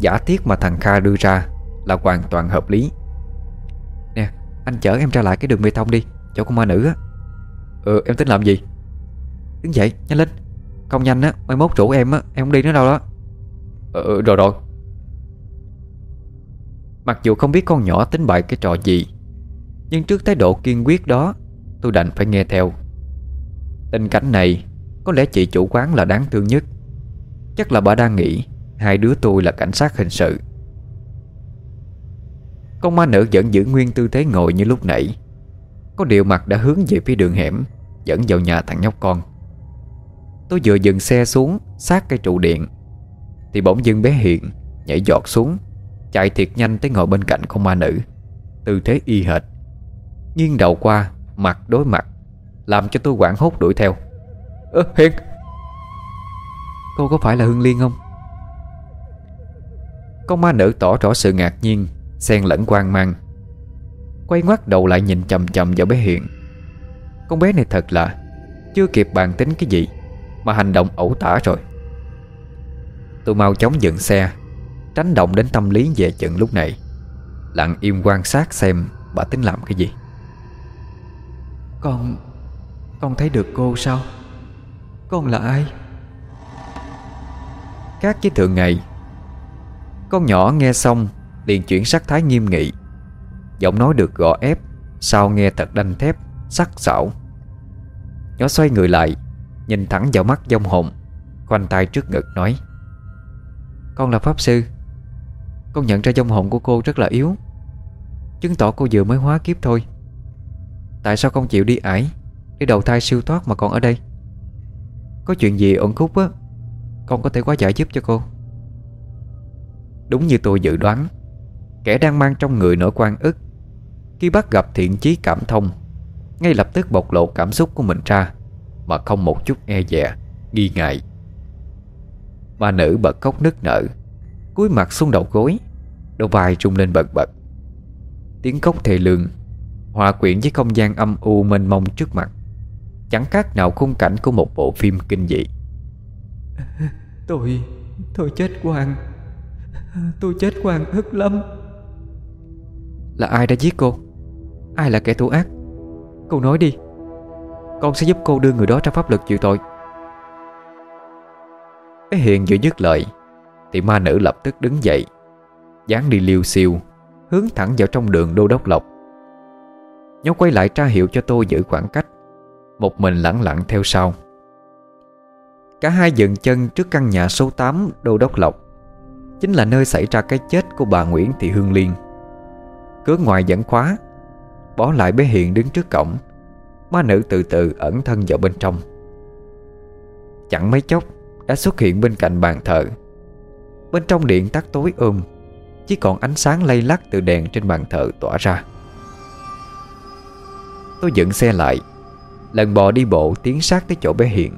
A: Giả thiết mà thằng Kha đưa ra Là hoàn toàn hợp lý anh chở em ra lại cái đường bê tông đi, Chỗ con ma nữ á. Ừ em tính làm gì? Đứng dậy, nhanh lên. Không nhanh á, Mai mốt rủ em á, Em không đi nữa đâu đó.
B: Ừ, ừ rồi rồi.
A: Mặc dù không biết con nhỏ tính bại cái trò gì, Nhưng trước thái độ kiên quyết đó, Tôi đành phải nghe theo. Tình cảnh này, Có lẽ chị chủ quán là đáng thương nhất. Chắc là bà đang nghĩ Hai đứa tôi là cảnh sát hình sự. Con ma nữ vẫn giữ nguyên tư thế ngồi như lúc nãy. Có điều mặt đã hướng về phía đường hẻm, Dẫn vào nhà thằng nhóc con. Tôi vừa dừng xe xuống, Sát cây trụ điện. Thì bỗng dưng bé Hiện Nhảy giọt xuống, Chạy thiệt nhanh tới ngồi bên cạnh con ma nữ. Tư thế y hệt. Nghiêng đầu qua, Mặt đối mặt, Làm cho tôi quảng hốt đuổi theo.
B: Ơ, Hiền!
A: Cô có phải là Hương Liên không? Con ma nữ tỏ rõ sự ngạc nhiên Xen lẫn quan mang. Quay ngoắt đầu lại nhìn chầm chầm vào bé Hiền. Con bé này thật là Chưa kịp bàn tính cái gì Mà hành động ẩu tả rồi. Tôi mau chóng dừng xe Tránh động đến tâm lý về chừng lúc này Lặng im quan sát xem Bà tính làm cái gì. Con Con thấy được cô sao? Con là ai? Khác với thường ngày Con nhỏ nghe xong liền chuyển sắc thái nghiêm nghị. Giọng nói được gõ ép, Sao nghe thật đanh thép, Sắc sảo. Nhỏ xoay người lại, Nhìn thẳng vào mắt dông hồn, Khoanh tay trước ngực nói, Con là pháp sư. Con nhận ra dông hồn của cô rất là yếu. Chứng tỏ cô vừa mới hóa kiếp thôi. Tại sao con chịu đi ải Để đầu thai siêu thoát mà còn ở đây? Có chuyện gì ổn khúc á, Con có thể quá giải giúp cho cô. Đúng như tôi dự đoán Kẻ đang mang trong người nỗi quan ức. Khi bắt gặp thiện chí cảm thông, Ngay lập tức bộc lộ cảm xúc của mình ra, Mà không một chút e dè, Nghi ngại. Ma nữ bật khóc nức nở, cúi mặt xuống đầu gối Đầu vai rung lên bật bật. Tiếng khóc thề lương, Hòa quyện với không gian âm u mênh mông trước mặt. Chẳng khác nào khung cảnh của một bộ phim kinh dị.
C: Tôi Tôi chết quan Tôi chết quan ức lắm.
A: Là ai đã giết cô? Ai là kẻ thủ ác? Cô nói đi. Con sẽ giúp cô đưa người đó ra pháp luật chịu tội. Cái hiền vừa dứt lời, Thì ma nữ lập tức đứng dậy, dáng đi liêu siêu Hướng thẳng vào trong đường đô đốc lộc. Nhó quay lại tra hiệu cho tôi giữ khoảng cách, Một mình lặng lặng theo sau. Cả hai dừng chân trước căn nhà số 8 Đô Đốc Lộc. Chính là nơi xảy ra cái chết của bà Nguyễn Thị Hương Liên. Cửa ngoài vẫn khóa, Bỏ lại bé Hiền đứng trước cổng. Ma nữ từ từ ẩn thân vào bên trong. Chẳng mấy chốc, Đã xuất hiện bên cạnh bàn thờ. Bên trong điện tắt tối ôm Chỉ còn ánh sáng lay lắc từ đèn trên bàn thờ tỏa ra. Tôi dựng xe lại, Lần bò đi bộ tiến sát tới chỗ bé Hiền.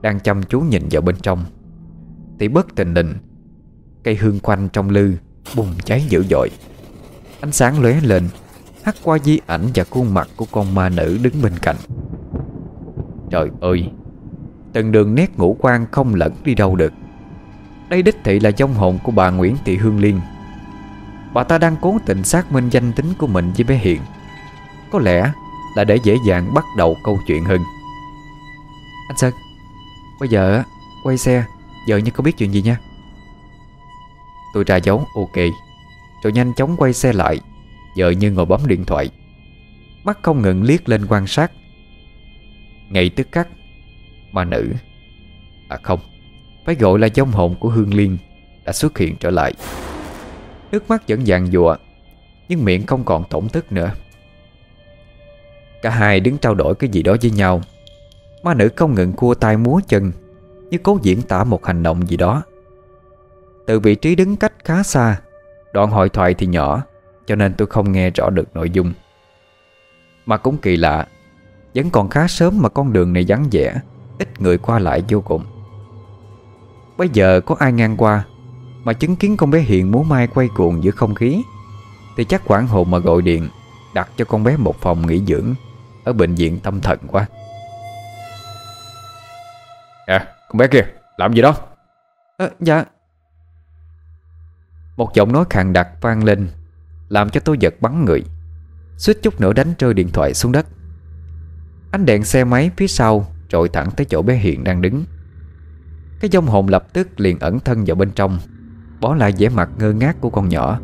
A: Đang chăm chú nhìn vào bên trong, Thì bất tình lình, Cây hương quanh trong lư Bùng cháy dữ dội. Ánh sáng lóe lên Hắt qua di ảnh và khuôn mặt của con ma nữ đứng bên cạnh. Trời ơi, Từng đường nét ngũ quan không lẫn đi đâu được. Đây đích thị là dông hồn của bà Nguyễn Thị Hương Liên. Bà ta đang cố tình xác minh danh tính của mình với bé Hiền. Có lẽ là để dễ dàng bắt đầu câu chuyện hơn. Anh Sơn, Bây giờ quay xe, Giờ như có biết chuyện gì nha. Tôi ra dấu, ok. Rồi nhanh chóng quay xe lại, Giờ như ngồi bấm điện thoại. Mắt không ngừng liếc lên quan sát. Ngày tức khắc, Ma nữ À không, Phải gọi là dông hồn của Hương Liên Đã xuất hiện trở lại. Nước mắt vẫn vàng dùa Nhưng miệng không còn tổn thức nữa. Cả hai đứng trao đổi cái gì đó với nhau. Ma nữ không ngừng cua tay múa chân, Như cố diễn tả một hành động gì đó. Từ vị trí đứng cách khá xa Đoạn hội thoại thì nhỏ Cho nên tôi không nghe rõ được nội dung. Mà cũng kỳ lạ Vẫn còn khá sớm mà con đường này vắng vẻ Ít người qua lại vô cùng. Bây giờ có ai ngang qua Mà chứng kiến con bé Hiện múa mai quay cuồng giữa không khí Thì chắc quảng hồn mà gọi điện Đặt cho con bé một phòng nghỉ dưỡng Ở bệnh viện tâm thần quá.
B: À con bé kia làm gì đó?
A: À, Dạ Một giọng nói khàn đặc vang lên Làm cho tôi giật bắn người. Suýt chút nữa đánh rơi điện thoại xuống đất. Ánh đèn xe máy phía sau Trội thẳng tới chỗ bé Hiện đang đứng. Cái dông hồn lập tức liền ẩn thân vào bên trong Bỏ lại vẻ mặt ngơ ngác của con nhỏ.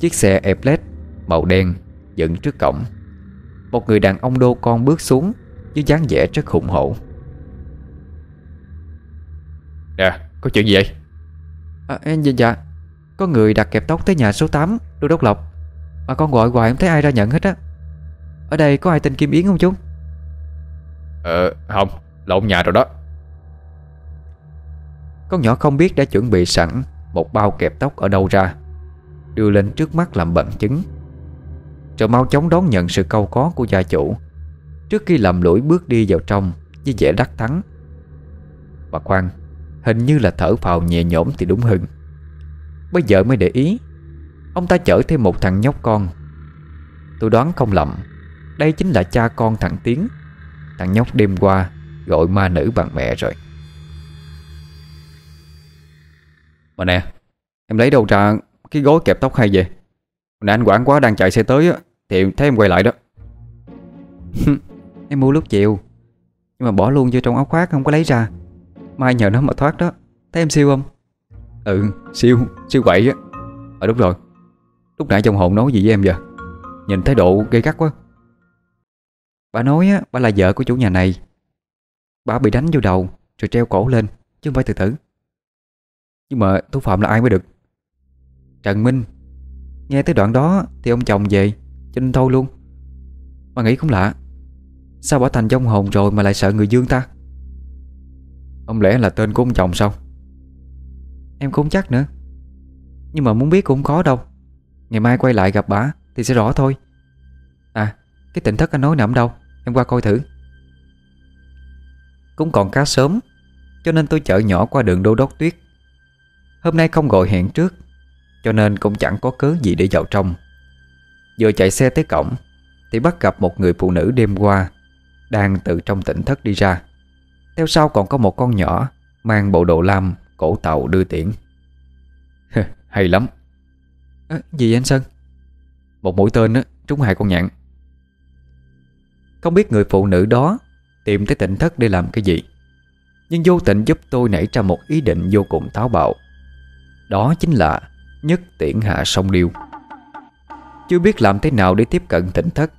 A: Chiếc xe Eplet Màu đen dựng trước cổng. Một người đàn ông đô con bước xuống Với dáng vẻ rất hùng hổ
B: Nè có chuyện gì vậy?
A: À, Dạ dạ Có người đặt kẹp tóc tới nhà số 8 Đô Đốc Lộc. Mà con gọi hoài không thấy ai ra nhận hết á. Ở đây có ai tên Kim Yến không chú?
B: Ờ không. Lộn nhà rồi đó.
A: Con nhỏ không biết đã chuẩn bị sẵn Một bao kẹp tóc ở đâu ra. Đưa lên trước mắt làm bằng chứng. Rồi mau chóng đón nhận sự câu có của gia chủ. Trước khi làm lũi bước đi vào trong Với vẻ đắc thắng. Mà khoan Hình như là thở phào nhẹ nhõm thì đúng hơn Bây giờ mới để ý. Ông ta chở thêm một thằng nhóc con. Tôi đoán không lầm Đây chính là cha con thằng Tiến. Thằng nhóc đêm qua Gọi ma nữ bằng mẹ rồi.
B: Mà nè Em lấy đâu ra cái gối kẹp tóc hay vậy? Nè anh quản quá đang chạy xe tới á Thì thấy em quay lại đó.
A: Em mua lúc chiều. Nhưng mà bỏ luôn vô trong áo khoác không có lấy ra. Mai nhờ nó mà thoát đó. Thấy em siêu không
B: Ừ siêu siêu quậy á. Ờ đúng rồi. Lúc nãy trong hồn nói gì với em giờ Nhìn thái độ gây gắt quá.
A: Bà nói á, bà là vợ của chủ nhà này. Bà bị đánh vô đầu Rồi treo cổ lên Chứ không phải tự tử. Nhưng mà thủ phạm là ai mới được? Trần Minh. Nghe tới đoạn đó thì ông chồng về Cho nên thôi luôn. Mà nghĩ cũng lạ Sao bà thành trong hồn rồi mà lại sợ người dương ta?
B: Không lẽ là tên của ông chồng sao?
A: Em cũng chắc nữa. Nhưng mà muốn biết cũng khó đâu. Ngày mai quay lại gặp bà Thì sẽ rõ thôi. À Cái tỉnh thất anh nói nằm đâu? Em qua coi thử. Cũng còn khá sớm, Cho nên tôi chở nhỏ qua đường đô đốc tuyết. Hôm nay không gọi hẹn trước, Cho nên cũng chẳng có cớ gì để vào trong. Vừa chạy xe tới cổng, Thì bắt gặp một người phụ nữ đêm qua Đang từ trong tỉnh thất đi ra. Theo sau còn có một con nhỏ Mang bộ đồ lam Cổ tàu đưa tiễn. *laughs*
B: Hay lắm.
A: À, Gì anh Sơn?
B: Một mũi tên á, trúng hai con nhạn.
A: Không biết người phụ nữ đó Tìm tới tỉnh thất để làm cái gì Nhưng vô tình giúp tôi nảy ra một ý định vô cùng táo bạo. Đó chính là Nhất tiễn hạ sông điêu. Chưa biết làm thế nào để tiếp cận tỉnh thất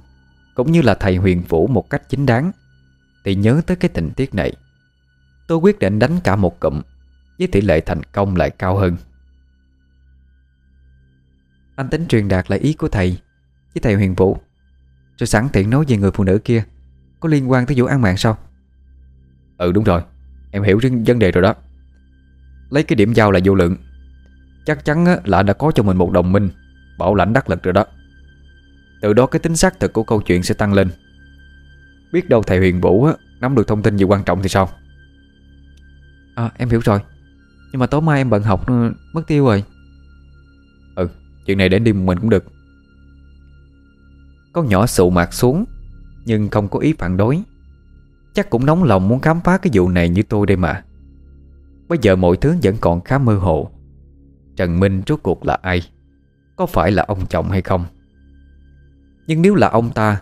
A: Cũng như là thầy huyền vũ một cách chính đáng Thì nhớ tới cái tình tiết này. Tôi quyết định đánh cả một cụm Với tỷ lệ thành công lại cao hơn. Anh tính truyền đạt lại ý của thầy Với thầy huyền vũ Rồi sẵn tiện nói về người phụ nữ kia. Có liên quan tới vụ án mạng sao?
B: Ừ đúng rồi. Em hiểu vấn đề rồi đó. Lấy cái điểm giao là vô lượng. Chắc chắn là đã có cho mình một đồng minh Bảo lãnh đắc lực rồi đó. Từ đó cái tính xác thực của câu chuyện sẽ tăng lên. Biết đâu thầy huyền vũ Nắm được thông tin gì quan trọng thì sao?
A: À em hiểu rồi Nhưng mà tối mai em bận học mất tiêu rồi.
B: Ừ Chuyện này đến đi một mình cũng được.
A: Con nhỏ sụ mặt xuống Nhưng không có ý phản đối. Chắc cũng nóng lòng muốn khám phá cái vụ này như tôi đây mà. Bây giờ mọi thứ vẫn còn khá mơ hồ. Trần Minh rốt cuộc là ai? Có phải là ông chồng hay không? Nhưng nếu là ông ta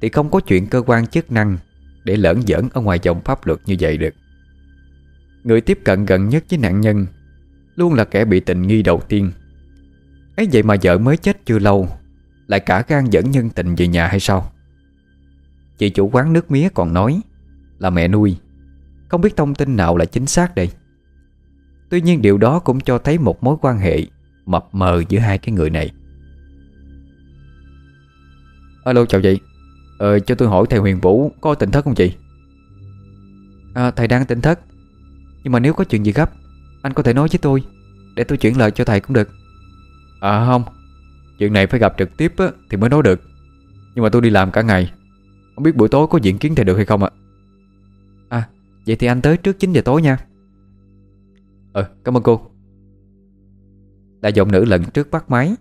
A: Thì không có chuyện cơ quan chức năng Để lỡn giỡn ở ngoài dòng pháp luật như vậy được Người tiếp cận gần nhất với nạn nhân Luôn là kẻ bị tình nghi đầu tiên. Ấy vậy mà vợ mới chết chưa lâu Lại cả gan dẫn nhân tình về nhà hay sao? Chị chủ quán nước mía còn nói Là mẹ nuôi. Không biết thông tin nào là chính xác đây. Tuy nhiên điều đó cũng cho thấy một mối quan hệ Mập mờ giữa hai cái người này.
B: Alo chào chị. Ờ cho tôi hỏi thầy Huyền Vũ có tỉnh thất không chị?
A: À, Thầy đang tỉnh thất. Nhưng mà nếu có chuyện gì gấp Anh có thể nói với tôi Để tôi chuyển lời cho thầy cũng được.
B: À không. Chuyện này phải gặp trực tiếp á, thì mới nói được. Nhưng mà tôi đi làm cả ngày. Không biết buổi tối có diễn kiến thầy được hay không ạ?
A: À vậy thì anh tới trước 9 giờ tối nha.
B: Ờ cảm ơn cô.
A: Là giọng nữ lần trước bắt máy.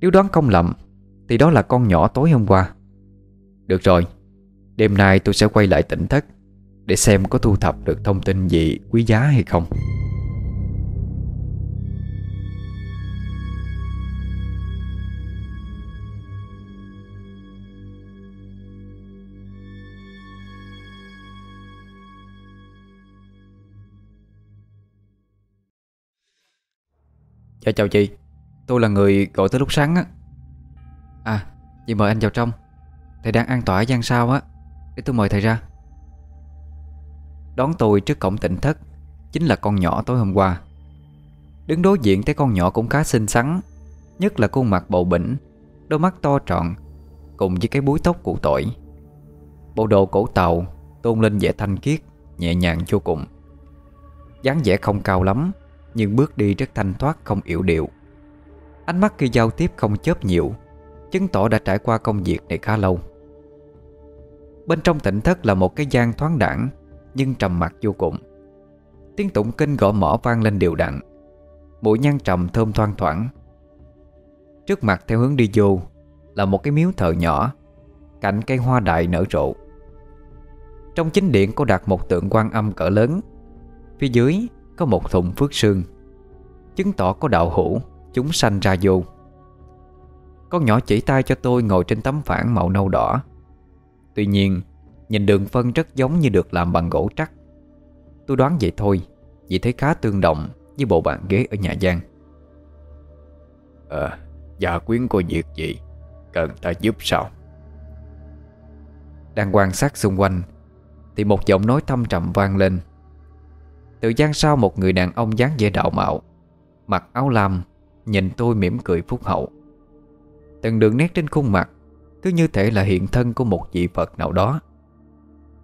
A: Nếu đoán không lầm Thì đó là con nhỏ tối hôm qua. Được rồi Đêm nay tôi sẽ quay lại tỉnh thất để xem có thu thập được thông tin gì quý giá hay không.
B: Dạ chào chị. Tôi là người gọi tới lúc sáng á.
A: À chị mời anh vào trong. Thầy đang an tỏa gian sao á. Để tôi mời thầy ra. Đón tôi trước cổng tỉnh thất. Chính là con nhỏ tối hôm qua. Đứng đối diện thấy con nhỏ cũng khá xinh xắn, Nhất là khuôn mặt bầu bỉnh, Đôi mắt to tròn, Cùng với cái búi tóc cụ tội Bộ đồ cổ tàu Tôn lên vẻ thanh khiết, Nhẹ nhàng vô cùng. Dáng vẻ không cao lắm, Nhưng bước đi rất thanh thoát, không yểu điệu. Ánh mắt khi giao tiếp không chớp nhiều, Chứng tỏ đã trải qua công việc này khá lâu. Bên trong tỉnh thất là một cái gian thoáng đẳng nhưng trầm mặc vô cùng. Tiếng tụng kinh gõ mỏ vang lên đều đặn. Mùi nhang trầm thơm thoang thoảng. Trước mặt theo hướng đi vô Là một cái miếu thờ nhỏ, Cạnh cây hoa đại nở rộ. Trong chính điện có đặt một tượng quan âm cỡ lớn, Phía dưới có một thùng phước sương. Chứng tỏ có đạo hữu, Chúng sanh ra vô. Con nhỏ chỉ tay cho tôi ngồi trên tấm phản màu nâu đỏ. Tuy nhiên Nhìn đường phân rất giống như được làm bằng gỗ trắc. Tôi đoán vậy thôi Vì thấy khá tương đồng Với bộ bàn ghế ở nhà Giang.
B: Ờ Gia quyến có việc gì Cần ta giúp sao?
A: Đang quan sát xung quanh Thì một giọng nói thâm trầm vang lên. Từ gian sau một người đàn ông dáng vẻ đạo mạo Mặc áo lam Nhìn tôi mỉm cười phúc hậu. Từng đường nét trên khuôn mặt Cứ như thể là hiện thân của một vị Phật nào đó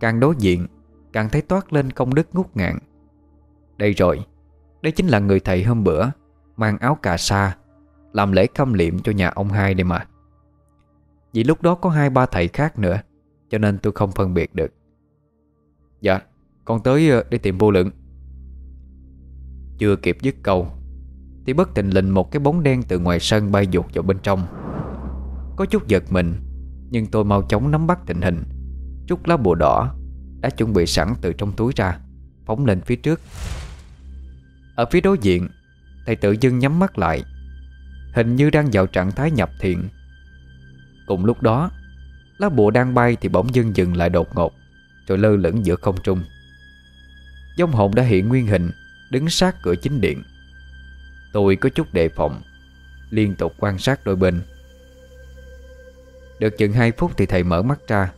A: Càng đối diện, Càng thấy toát lên công đức ngút ngạn Đây rồi, Đây chính là người thầy hôm bữa Mang áo cà sa, Làm lễ khâm liệm cho nhà ông hai đây mà. Vì lúc đó có hai ba thầy khác nữa, Cho nên tôi không phân biệt được.
B: Dạ Con tới ờ, để tìm vô lượng.
A: Chưa kịp dứt câu, Thì bất tình lình một cái bóng đen từ ngoài sân bay dục vào bên trong. Có chút giật mình, Nhưng tôi mau chóng nắm bắt tình hình chút lá bùa đỏ Đã chuẩn bị sẵn từ trong túi ra, Phóng lên phía trước. Ở phía đối diện, Thầy tự dưng nhắm mắt lại, Hình như đang vào trạng thái nhập thiện. Cùng lúc đó, Lá bùa đang bay thì bỗng dưng dừng lại đột ngột, Rồi lơ lửng giữa không trung. Dông hồn đã hiện nguyên hình, Đứng sát cửa chính điện. Tôi có chút đề phòng, Liên tục quan sát đôi bên. Được chừng 2 phút thì thầy mở mắt ra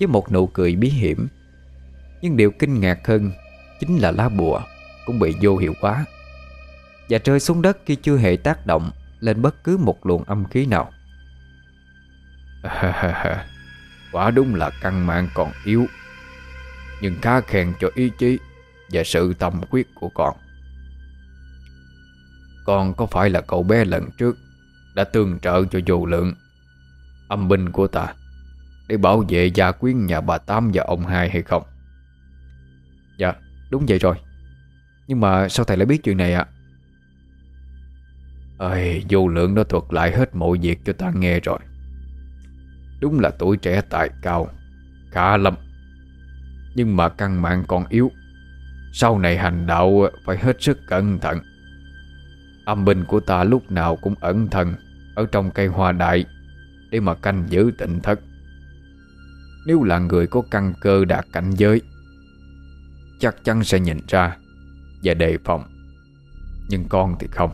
A: với một nụ cười bí hiểm. Nhưng điều kinh ngạc hơn Chính là lá bùa Cũng bị vô hiệu quá Và rơi xuống đất khi chưa hề tác động Lên bất cứ một luồng âm khí nào. *laughs*
B: Quả đúng là căn mạng còn yếu. Nhưng khá khen cho ý chí Và sự tâm quyết của con. Con có phải là cậu bé lần trước Đã tương trợ cho dù lượng Âm binh của ta? Để bảo vệ gia quyến nhà bà Tám và ông hai hay không?
A: Dạ đúng vậy rồi. Nhưng mà sao thầy lại biết chuyện này ạ?
B: Ơi, vô lượng nó thuật lại hết mọi việc cho ta nghe rồi. Đúng là tuổi trẻ tài cao Khá lắm. Nhưng mà căn mạng còn yếu. Sau này hành đạo phải hết sức cẩn thận. Âm binh của ta lúc nào cũng ẩn thân Ở trong cây hoa đại Để mà canh giữ tịnh thất. Nếu là người có căn cơ đạt cảnh giới, Chắc chắn sẽ nhìn ra Và đề phòng. Nhưng con thì không.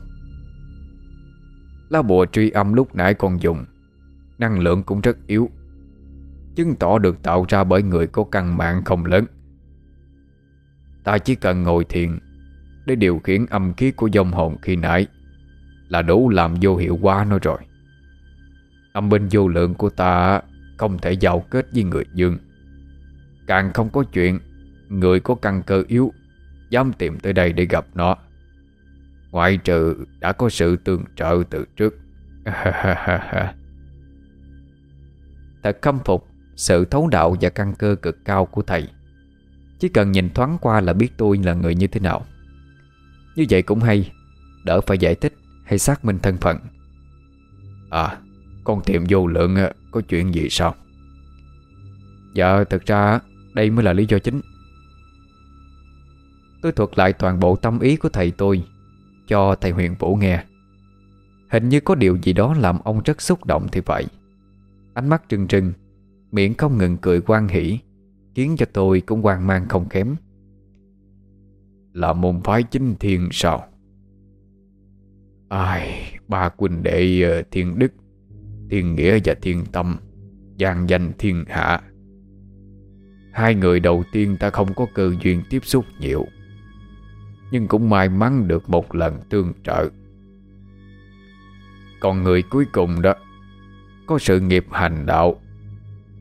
B: Lá bùa truy âm lúc nãy con dùng, Năng lượng cũng rất yếu, Chứng tỏ được tạo ra bởi người có căn mạng không lớn. Ta chỉ cần ngồi thiền Để điều khiển âm khí của dòng hồn khi nãy Là đủ làm vô hiệu quá nó rồi. Âm binh vô lượng của ta không thể giao kết với người dương. Càng không có chuyện, Người có căn cơ yếu, Dám tìm tới đây để gặp nó. Ngoại trừ đã có sự tương trợ từ trước. *laughs*
A: Thật khâm phục sự thấu đạo và căn cơ cực cao của thầy. Chỉ cần nhìn thoáng qua là biết tôi là người như thế nào. Như vậy cũng hay, Đỡ phải giải thích hay xác minh thân phận.
B: À Con tiệm vô lượng có chuyện gì sao?
A: Dạ thật ra đây mới là lý do chính. Tôi thuật lại toàn bộ tâm ý của thầy tôi Cho thầy Huyền Vũ nghe. Hình như có điều gì đó làm ông rất xúc động thì vậy Ánh mắt trừng trừng, Miệng không ngừng cười quan hỷ, Khiến cho tôi cũng hoang mang không kém.
B: Là môn phái chính thiên sao? Ai, Ba Quỳnh đệ ờ, thiên đức. Thiên nghĩa và thiên tâm Giang danh thiên hạ. Hai người đầu tiên ta không có cơ duyên tiếp xúc nhiều, Nhưng cũng may mắn được một lần tương trợ. Còn người cuối cùng đó, có sự nghiệp hành đạo,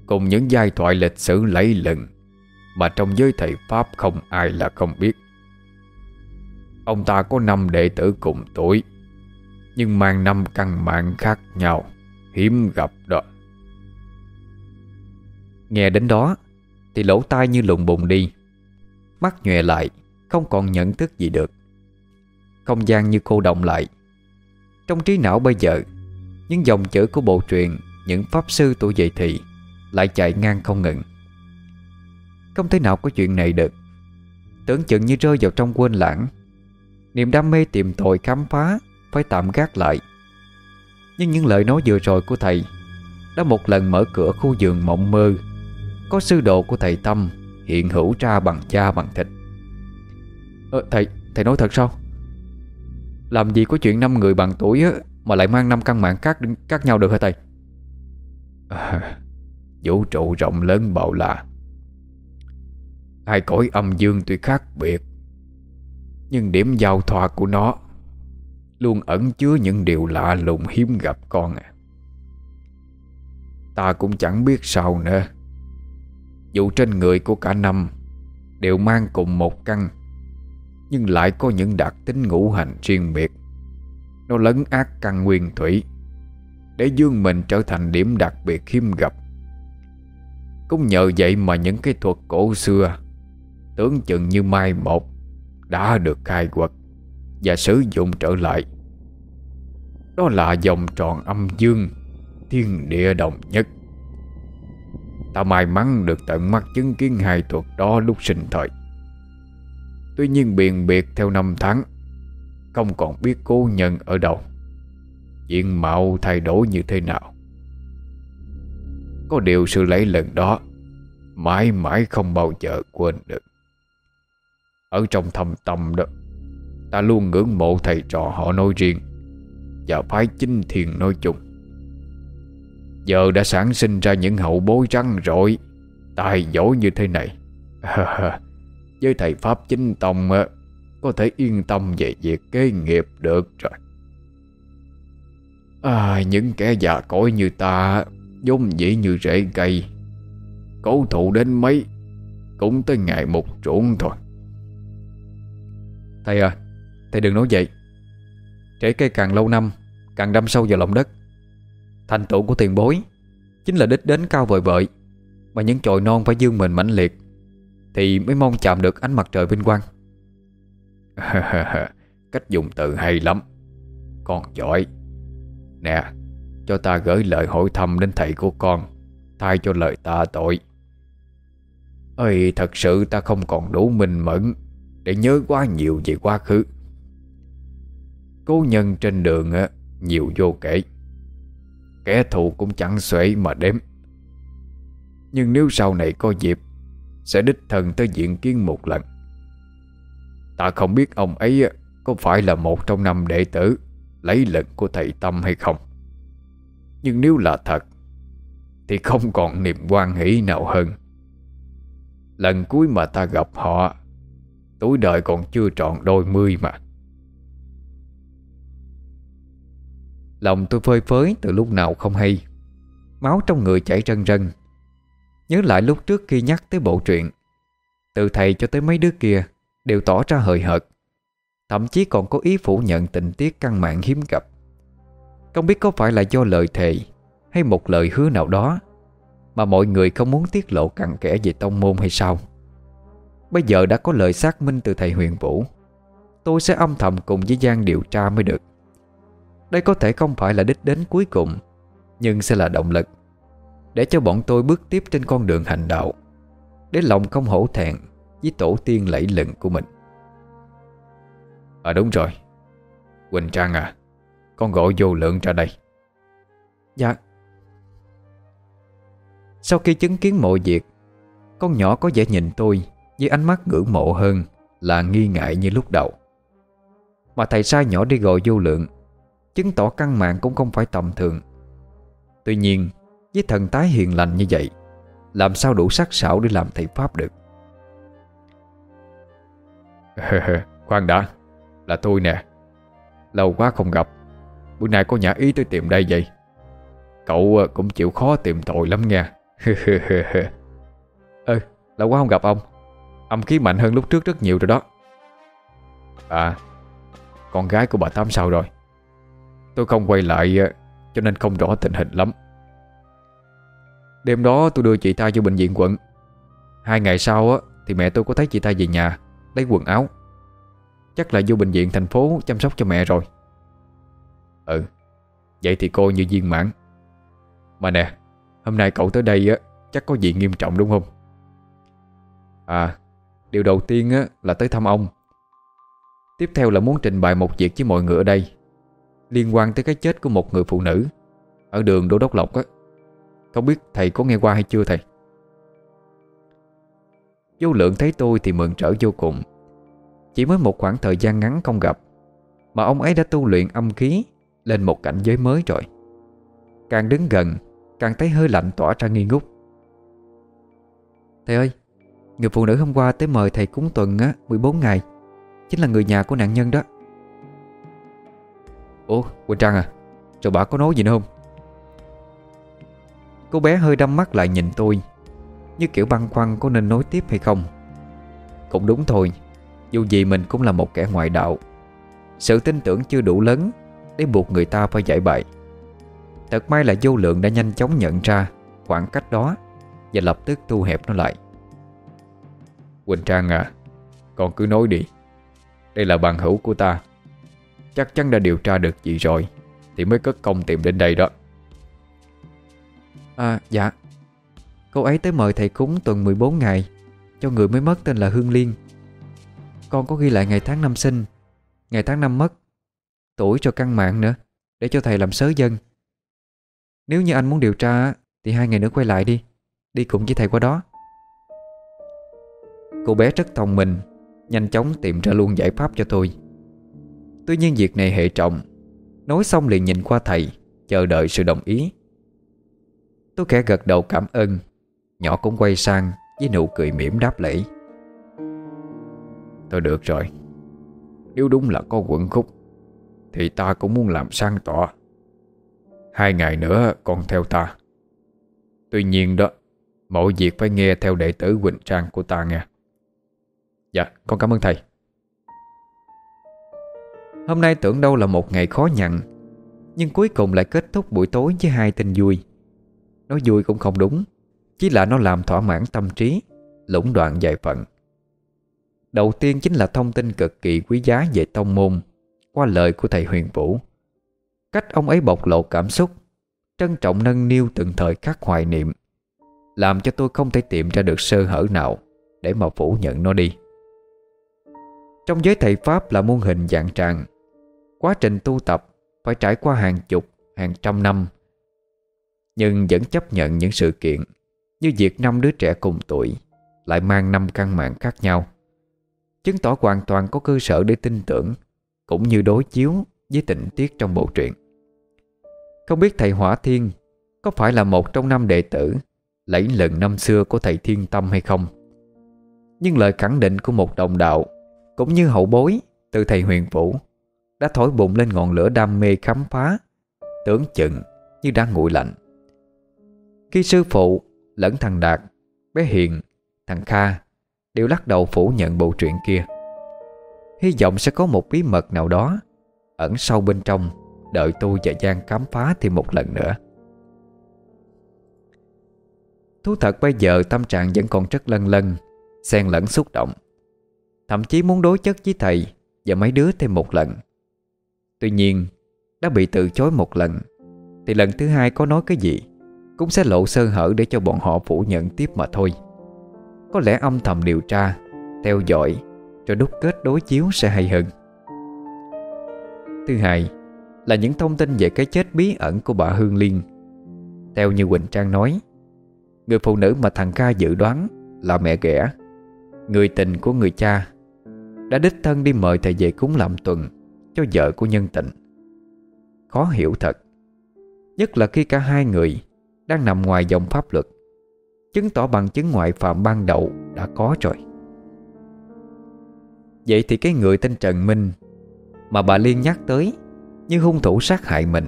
B: Cùng những giai thoại lịch sử lấy lừng Mà trong giới thầy Pháp không ai là không biết. Ông ta có năm đệ tử cùng tuổi, Nhưng mang năm căn mạng khác nhau. Hiếm gặp đó.
A: Nghe đến đó, Thì lỗ tai như lùng bùng đi. Mắt nhòe lại, Không còn nhận thức gì được. Không gian như cô động lại. Trong trí não bây giờ, những dòng chữ của bộ truyện, Những pháp sư tuổi dậy thị Lại chạy ngang không ngừng. Không thể nào có chuyện này được. Tưởng chừng như rơi vào trong quên lãng. Niềm đam mê tìm tòi khám phá, Phải tạm gác lại. Nhưng những lời nói vừa rồi của thầy Đã một lần mở cửa khu giường mộng mơ. Có sư đồ của thầy Tâm Hiện hữu ra bằng da bằng thịt. Ờ, Thầy, thầy nói thật sao? Làm gì có chuyện năm người bằng tuổi á mà lại mang năm căn mạng khác khác nhau được hả thầy?
B: À, Vũ trụ rộng lớn bạo lạ Hai cõi âm dương tuy khác biệt Nhưng điểm giao thoa của nó Luôn ẩn chứa những điều lạ lùng hiếm gặp con à. Ta cũng chẳng biết sao nữa. Dù trên người của cả năm Đều mang cùng một căn, Nhưng lại có những đặc tính ngũ hành riêng biệt. Nó lấn ác căn nguyên thủy, Để dương mình trở thành điểm đặc biệt hiếm gặp. Cũng nhờ vậy mà những cái thuật cổ xưa, Tưởng chừng như mai một, Đã được khai quật. Và sử dụng trở lại. Đó là vòng tròn âm dương Thiên địa đồng nhất. Ta may mắn được tận mắt chứng kiến hai thuật đó lúc sinh thời. Tuy nhiên biền biệt theo năm tháng, Không còn biết cố nhân ở đâu. Diện mạo thay đổi như thế nào? Có điều sự lấy lần đó, Mãi mãi không bao giờ quên được. Ở trong thầm tâm đó Ta luôn ngưỡng mộ thầy trò họ nói riêng Và phái chinh thiền nói chung. Giờ đã sản sinh ra những hậu bối răng rội Tài giỏi như thế này. *laughs* Với thầy Pháp chính tông Có thể yên tâm về việc kế nghiệp được rồi. À, Những kẻ già cỗi như ta vốn dĩ như rễ cây Cố thụ đến mấy Cũng tới ngày một ruộng thôi.
A: Thầy à Thầy đừng nói vậy. Rễ cây càng lâu năm, Càng đâm sâu vào lòng đất. Thành tựu của tiền bối Chính là đích đến cao vời vợi, Mà những chồi non phải dương mình mãnh liệt Thì mới mong chạm được ánh mặt trời vinh quang. *laughs*
B: Cách dùng từ hay lắm. Con giỏi. Nè, Cho ta gửi lời hỏi thăm đến thầy của con, Thay cho lời ta tội. Ơi thật sự ta không còn đủ minh mẫn Để nhớ quá nhiều về quá khứ. Cố nhân trên đường Nhiều vô kể. Kẻ thù cũng chẳng xuể mà đếm. Nhưng nếu sau này có dịp, Sẽ đích thân tới diện kiến một lần. Ta không biết ông ấy Có phải là một trong năm đệ tử Lấy lệnh của thầy Tâm hay không. Nhưng nếu là thật, Thì không còn niềm quan hỷ nào hơn. Lần cuối mà ta gặp họ, Tuổi đời còn chưa trọn đôi mươi mà.
A: Lòng tôi phơi phới từ lúc nào không hay. Máu trong người chảy rần rần. Nhớ lại lúc trước khi nhắc tới bộ truyện. Từ thầy cho tới mấy đứa kia Đều tỏ ra hời hợt. Thậm chí còn có ý phủ nhận tình tiết căn mạng hiếm gặp. Không biết có phải là do lời thề Hay một lời hứa nào đó Mà mọi người không muốn tiết lộ cặn kẽ về tông môn hay sao. Bây giờ đã có lời xác minh từ thầy huyền vũ. Tôi sẽ âm thầm cùng với Giang điều tra mới được đây có thể không phải là đích đến cuối cùng Nhưng sẽ là động lực Để cho bọn tôi bước tiếp trên con đường hành đạo Để lòng không hổ thẹn Với tổ tiên lẫy lừng của mình.
B: À đúng rồi. Quỳnh Trang à Con gọi vô lượng ra đây.
A: Dạ. Sau khi chứng kiến mọi việc Con nhỏ có vẻ nhìn tôi Với ánh mắt ngưỡng mộ hơn Là nghi ngại như lúc đầu. Mà thầy sai nhỏ đi gọi vô lượng Chứng tỏ căn mạng cũng không phải tầm thường. Tuy nhiên, Với thần tái hiền lành như vậy, Làm sao đủ sắc sảo để làm thầy Pháp được? *laughs*
B: Khoan đã, Là tôi nè. Lâu quá không gặp. Bữa nay có nhã ý tới tìm đây vậy? Cậu ờ, cũng chịu khó tìm tội lắm nha. *laughs*
A: Ừ Lâu quá không gặp ông. Âm khí mạnh hơn lúc trước rất nhiều rồi đó.
B: À Con gái của bà Tám sao rồi? Tôi không quay lại ờ, Cho nên không rõ tình hình lắm.
A: Đêm đó tôi đưa chị ta vô bệnh viện quận. Hai ngày sau á, Thì mẹ tôi có thấy chị ta về nhà, Lấy quần áo. Chắc là vô bệnh viện thành phố chăm sóc cho mẹ rồi.
B: Ừ Vậy thì cô như viên mãn. Mà nè, Hôm nay cậu tới đây á, Chắc có gì nghiêm trọng đúng không?
A: À Điều đầu tiên á, là tới thăm ông. Tiếp theo là muốn trình bày một việc với mọi người ở đây. Liên quan tới cái chết của một người phụ nữ Ở đường Đô Đốc Lộc á. Không biết thầy có nghe qua hay chưa thầy? Vô lượng thấy tôi thì mừng trở vô cùng. Chỉ mới một khoảng thời gian ngắn không gặp, Mà ông ấy đã tu luyện âm khí Lên một cảnh giới mới rồi. Càng đứng gần, Càng thấy hơi lạnh tỏa ra nghi ngút. Thầy ơi, Người phụ nữ hôm qua tới mời thầy cúng tuần á 14 ngày, Chính là người nhà của nạn nhân đó. Ủa, Quỳnh Trang à Rồi bà có nói gì nữa không? Cô bé hơi đăm mắt lại nhìn tôi, Như kiểu băn khoăn có nên nói tiếp hay không. Cũng đúng thôi, Dù gì mình cũng là một kẻ ngoại đạo. Sự tin tưởng chưa đủ lớn Để buộc người ta phải giải bày Thật may là vô lượng đã nhanh chóng nhận ra khoảng cách đó Và lập tức thu hẹp nó lại.
B: Quỳnh Trang à Con cứ nói đi, Đây là bạn hữu của ta. Chắc chắn đã điều tra được gì rồi, Thì mới cất công tìm đến đây đó.
C: À dạ. Cô ấy tới mời thầy cúng tuần 14 ngày, Cho người mới mất tên là Hương Liên. Con có ghi lại ngày tháng năm sinh. Ngày tháng năm mất, Tuổi cho căn mạng nữa, Để cho thầy làm sớ dân. Nếu như anh muốn điều tra, Thì hai ngày nữa quay lại đi. Đi cùng với thầy qua đó.
A: Cô bé rất thông minh, Nhanh chóng tìm ra luôn giải pháp cho tôi. Tuy nhiên việc này hệ trọng. Nói xong liền nhìn qua thầy, Chờ đợi sự đồng ý. Tôi khẽ gật đầu cảm ơn. Nhỏ cũng quay sang Với nụ cười mỉm đáp lễ.
B: Thôi được rồi. Nếu đúng là có quận khúc, Thì ta cũng muốn làm sang tỏ. Hai ngày nữa còn theo ta. Tuy nhiên đó, Mọi việc phải nghe theo đệ tử Quỳnh Trang của ta nghe. Dạ con cảm ơn thầy.
A: Hôm nay tưởng đâu là một ngày khó nhằn, Nhưng cuối cùng lại kết thúc buổi tối với hai tin vui. Nói vui cũng không đúng, Chỉ là nó làm thỏa mãn tâm trí, Lũng đoạn dài phận Đầu tiên chính là thông tin cực kỳ quý giá về tông môn, Qua lời của thầy Huyền Vũ. Cách ông ấy bộc lộ cảm xúc, Trân trọng nâng niu từng thời khắc hoài niệm, Làm cho tôi không thể tìm ra được sơ hở nào Để mà phủ nhận nó đi. Trong giới thầy Pháp là môn hình dạng tràng Quá trình tu tập Phải trải qua hàng chục, hàng trăm năm. Nhưng vẫn chấp nhận những sự kiện Như việc năm đứa trẻ cùng tuổi Lại mang năm căn mạng khác nhau. Chứng tỏ hoàn toàn có cơ sở để tin tưởng Cũng như đối chiếu với tình tiết trong bộ truyện. Không biết thầy Hỏa Thiên Có phải là một trong năm đệ tử Lẫy lần năm xưa của thầy Thiên Tâm hay không? Nhưng lời khẳng định của một đồng đạo Cũng như hậu bối từ thầy Huyền Vũ đã thổi bụng lên ngọn lửa đam mê khám phá. Tưởng chừng như đang nguội lạnh. Khi sư phụ lẫn thằng Đạt Bé Hiền, thằng Kha Đều lắc đầu phủ nhận bộ truyện kia. Hy vọng sẽ có một bí mật nào đó Ẩn sâu bên trong Đợi tôi và Giang khám phá thêm một lần nữa. Thú thật bây giờ tâm trạng vẫn còn rất lân lân Xen lẫn xúc động. Thậm chí muốn đối chất với thầy Và mấy đứa thêm một lần. Tuy nhiên, Đã bị từ chối một lần, Thì lần thứ hai có nói cái gì Cũng sẽ lộ sơ hở để cho bọn họ phủ nhận tiếp mà thôi. Có lẽ âm thầm điều tra, Theo dõi Rồi đúc kết đối chiếu sẽ hay hơn. Thứ hai Là những thông tin về cái chết bí ẩn của bà Hương Liên. Theo như Quỳnh Trang nói, Người phụ nữ mà thằng ca dự đoán Là mẹ ghẻ, Người tình của người cha, Đã đích thân đi mời thầy về cúng làm tuần. Cho vợ của nhân tịnh Khó hiểu thật, Nhất là khi cả hai người Đang nằm ngoài dòng pháp luật, Chứng tỏ bằng chứng ngoại phạm ban đầu Đã có rồi. Vậy thì cái người tên Trần Minh Mà bà Liên nhắc tới Như hung thủ sát hại mình,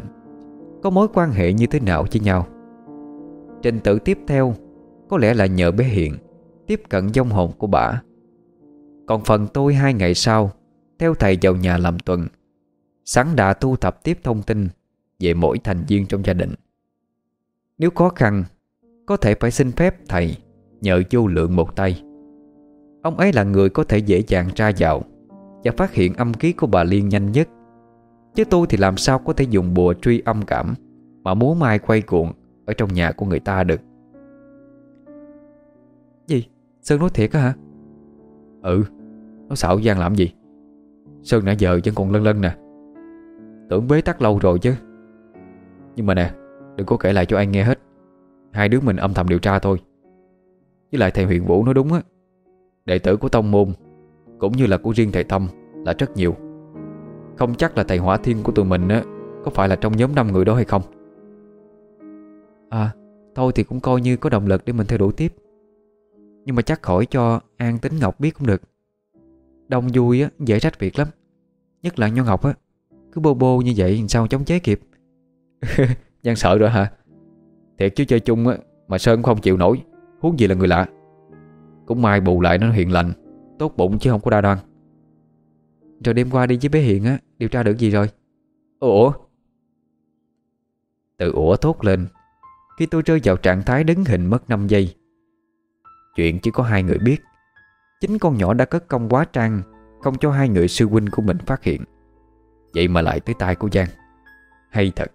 A: Có mối quan hệ như thế nào với nhau? Trình tự tiếp theo Có lẽ là nhờ bé Hiện Tiếp cận dông hồn của bà. Còn phần tôi hai ngày sau theo thầy vào nhà làm tuần Sẵn đã thu thập tiếp thông tin Về mỗi thành viên trong gia đình. Nếu khó khăn, Có thể phải xin phép thầy Nhờ vô lượng một tay. Ông ấy là người có thể dễ dàng ra vào Và phát hiện âm ký của bà Liên nhanh nhất. Chứ tôi thì làm sao có thể dùng bùa truy âm cảm Mà múa mai quay cuộn Ở trong nhà của người ta được?
C: Gì? Sơn nói thiệt á hả?
B: Ừ. Nó xạo gian làm gì? Sơn nãy giờ vẫn còn lân lân nè. Tưởng bế tắc lâu rồi chứ. Nhưng mà nè Đừng có kể lại cho anh nghe hết. Hai đứa mình âm thầm điều tra thôi. Với lại thầy huyện Vũ nói đúng á Đệ tử của tông môn Cũng như là của riêng thầy Tâm Là rất nhiều. Không chắc là thầy hỏa thiên của tụi mình á Có phải là trong nhóm 5 người đó hay không?
C: À Thôi thì cũng coi như có động lực để mình theo đuổi tiếp. Nhưng mà chắc khỏi cho An tính Ngọc biết cũng được. Đông vui á, dễ trách việc lắm. Nhất là Nho Ngọc á. Cứ bô bô như vậy sao chống chế kịp? *laughs*
B: Giang sợ rồi hả? Thiệt chứ chơi chung á, Mà Sơn không chịu nổi. Huống gì là người lạ. Cũng may bù lại nó hiền lành, Tốt bụng chứ không có đa đoan.
C: Rồi đêm qua đi với bé Hiền á, Điều tra được gì rồi?
B: Ủa
A: từ ủa thốt lên, Khi tôi rơi vào trạng thái đứng hình mất 5 giây. Chuyện chỉ có hai người biết. Chính con nhỏ đã cất công quá trang không cho hai người sư huynh của mình phát hiện. Vậy mà lại tới tay của Giang. Hay thật.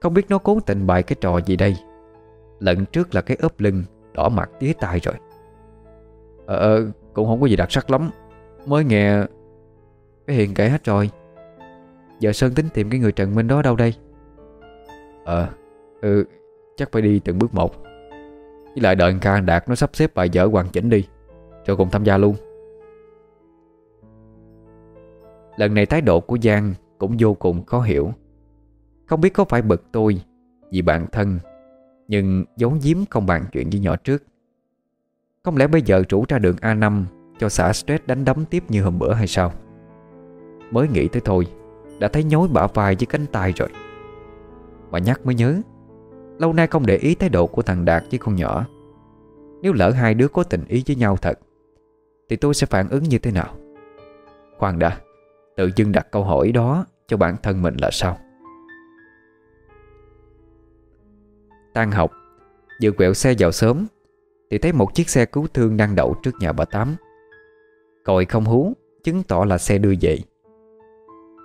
A: Không biết nó cố tình bày cái trò gì đây. Lần trước là cái ốp lưng Đỏ mặt tía tai rồi. Ờ, ờ cũng không có gì đặc sắc lắm. Mới nghe Cái Hiền kể hết rồi. Giờ Sơn tính tìm cái người Trần Minh đó đâu đây? Ờ Ừ Chắc phải đi từng bước một. Với lại đợi ca Đạt nó sắp xếp bài vở hoàn chỉnh đi Rồi cùng tham gia luôn. Lần này thái độ của Giang Cũng vô cùng khó hiểu. Không biết có phải bực tôi Vì bạn thân, Nhưng giấu giếm không bàn chuyện với nhỏ trước. Không lẽ bây giờ rủ ra đường A5 Cho xả stress đánh đấm tiếp như hôm bữa hay sao? Mới nghĩ tới thôi, Đã thấy nhói bả vai với cánh tay rồi. Mà nhắc mới nhớ, Lâu nay không để ý thái độ của thằng Đạt với con nhỏ. Nếu lỡ hai đứa có tình ý với nhau thật, Thì tôi sẽ phản ứng như thế nào? Khoan đã Tự dưng đặt câu hỏi đó Cho bản thân mình là sao? Tan học, Vừa quẹo xe vào sớm, Thì thấy một chiếc xe cứu thương đang đậu trước nhà bà Tám. Còi không hú, Chứng tỏ là xe đưa về.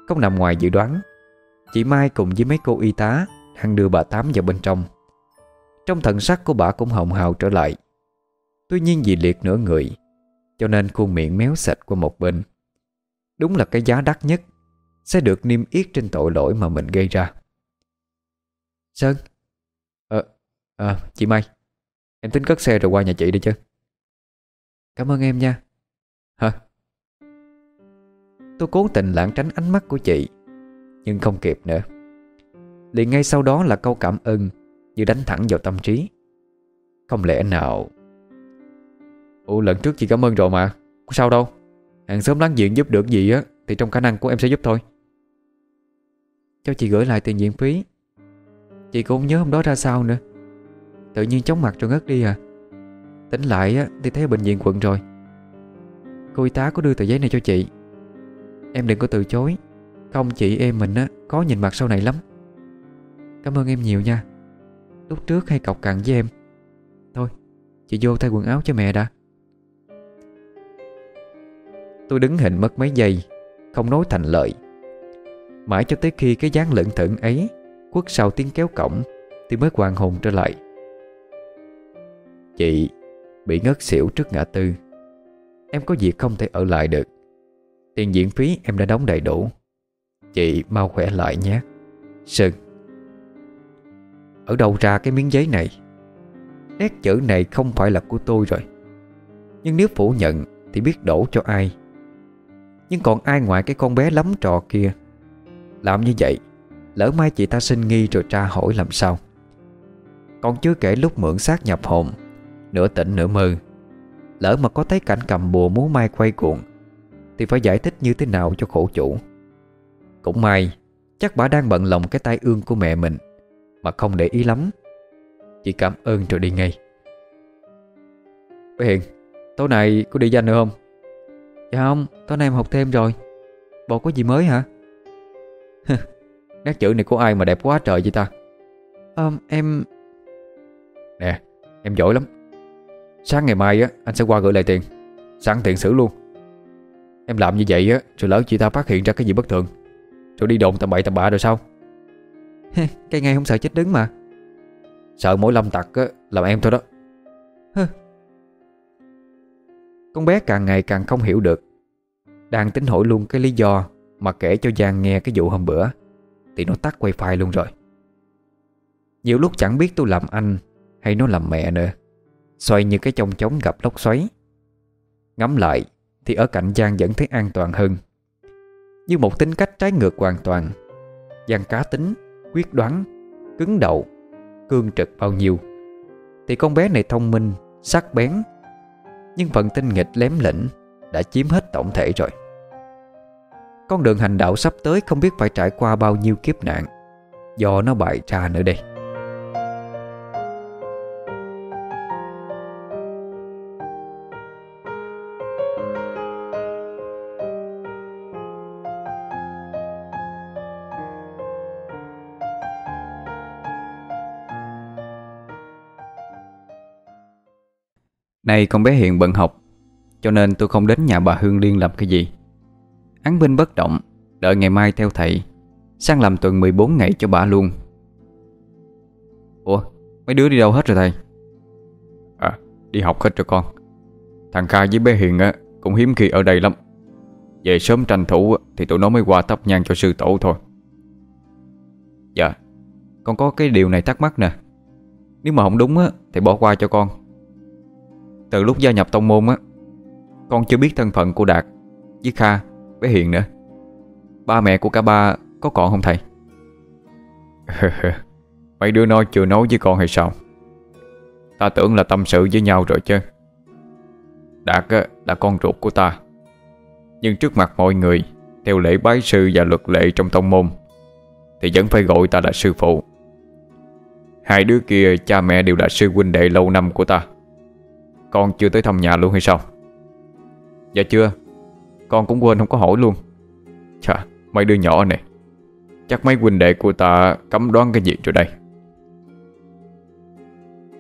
A: Không nằm ngoài dự đoán, Chị Mai cùng với mấy cô y tá Đang đưa bà Tám vào bên trong. Trong thần sắc của bà cũng hồng hào trở lại. Tuy nhiên vì liệt nửa người, Cho nên khuôn miệng méo sạch qua một bên. Đúng là cái giá đắt nhất Sẽ được niêm yết trên tội lỗi mà mình gây ra. Sơn Ờ, à, chị Mai Em tính cất xe rồi qua nhà chị đi chứ. Cảm ơn em nha. Hả? Tôi cố tình lãng tránh ánh mắt của chị Nhưng không kịp nữa. Liền ngay sau đó là câu cảm ơn Như đánh thẳng vào tâm trí. Không lẽ nào? Ủa lần trước chị cảm ơn rồi mà Có sao đâu. Hàng xóm láng giềng giúp được gì á Thì trong khả năng của em sẽ giúp thôi. Cho chị gửi lại tiền viện phí. Chị cũng không nhớ hôm đó ra sao nữa. Tự nhiên chóng mặt rồi ngất đi à. Tính lại á, thì thấy bệnh viện quận rồi. Cô y tá có đưa tờ giấy này cho chị. Em đừng có từ chối. Không chị em mình á Có nhìn mặt sau này lắm. Cảm ơn em nhiều nha. Lúc trước hay cọc cằn với em. Thôi chị vô thay quần áo cho mẹ đã. Tôi đứng hình mất mấy giây, Không nói thành lợi Mãi cho tới khi cái dáng lững thững ấy Quất sau tiếng kéo cổng, Thì mới hoàn hồn trở lại. Chị Bị ngất xỉu trước ngã tư. Em có việc không thể ở lại được. Tiền viện phí em đã đóng đầy đủ. Chị mau khỏe lại nhé. Sơn. Ở đâu ra cái miếng giấy này? Nét chữ này không phải là của tôi rồi. Nhưng nếu phủ nhận Thì biết đổ cho ai? Nhưng còn ai ngoại cái con bé lắm trò kia? Làm như vậy, Lỡ mai chị ta sinh nghi rồi tra hỏi làm sao? Còn chưa kể lúc mượn xác nhập hồn, Nửa tỉnh nửa mơ. Lỡ mà có thấy cảnh cầm bùa múa mai quay cuộn Thì phải giải thích như thế nào cho khổ chủ? Cũng may, Chắc bà đang bận lòng cái tai ương của mẹ mình, Mà không để ý lắm. Chị cảm ơn rồi đi ngay. Bé Hiền, Tối nay có đi danh nữa không? Dạ không Tối nay em học thêm rồi. Bộ có gì mới hả? *laughs* Nét chữ này của ai mà đẹp quá trời vậy ta? Ờ em Nè em giỏi lắm. Sáng ngày mai á anh sẽ qua gửi lại tiền. Sẵn tiền xử luôn. Em làm như vậy á Rồi lỡ chị ta phát hiện ra cái gì bất thường Rồi đi đồn tầm bậy tầm bạ rồi sao? *laughs*
C: Cái ngày không sợ chết đứng mà.
A: Sợ mỗi lâm tặc á Làm em thôi đó Con bé càng ngày càng không hiểu được. Đang tính hỏi luôn cái lý do Mà kể cho Giang nghe cái vụ hôm bữa, Thì nó tắt wifi luôn rồi. Nhiều lúc chẳng biết tôi làm anh Hay nó làm mẹ nữa. Xoay như cái trong trống gặp lốc xoáy. Ngắm lại Thì ở cạnh Giang vẫn thấy an toàn hơn. Như một tính cách trái ngược hoàn toàn, Giang cá tính, Quyết đoán, Cứng đầu, Cương trực bao nhiêu. Thì con bé này thông minh, Sắc bén nhưng phần tinh nghịch lém lĩnh Đã chiếm hết tổng thể rồi. Con đường hành đạo sắp tới Không biết phải trải qua bao nhiêu kiếp nạn, Do nó bại ra nữa đây. Nay con bé Hiện bận học, Cho nên tôi không đến nhà bà Hương Liên làm cái gì. Án binh bất động, Đợi ngày mai theo thầy, Sang làm tuần 14 ngày cho bà luôn. Ủa, Mấy đứa đi đâu hết rồi thầy?
B: À đi học hết rồi con. Thằng Kha với bé Hiền á, Cũng hiếm khi ở đây lắm. Về sớm tranh thủ Thì tụi nó mới qua thắp nhang cho sư tổ thôi.
A: Dạ Con có cái điều này thắc mắc nè. Nếu mà không đúng á, Thì bỏ qua cho con. Từ lúc gia nhập tông môn á, Con chưa biết thân phận của Đạt Với Kha Với Hiền nữa. Ba mẹ của cả ba có còn không thầy? *laughs*
B: Mấy đứa nó chưa nói với con hay sao? Ta tưởng là tâm sự với nhau rồi chứ. Đạt là con ruột của ta. Nhưng trước mặt mọi người, Theo lễ bái sư và luật lệ trong tông môn, Thì vẫn phải gọi ta là sư phụ. Hai đứa kia, cha mẹ đều là sư huynh đệ lâu năm của ta. Con chưa tới thăm nhà luôn hay sao?
A: Dạ chưa, Con cũng quên không có hỏi luôn.
B: Chà, mấy đứa nhỏ này, Chắc mấy huynh đệ của ta cấm đoán cái gì rồi đây?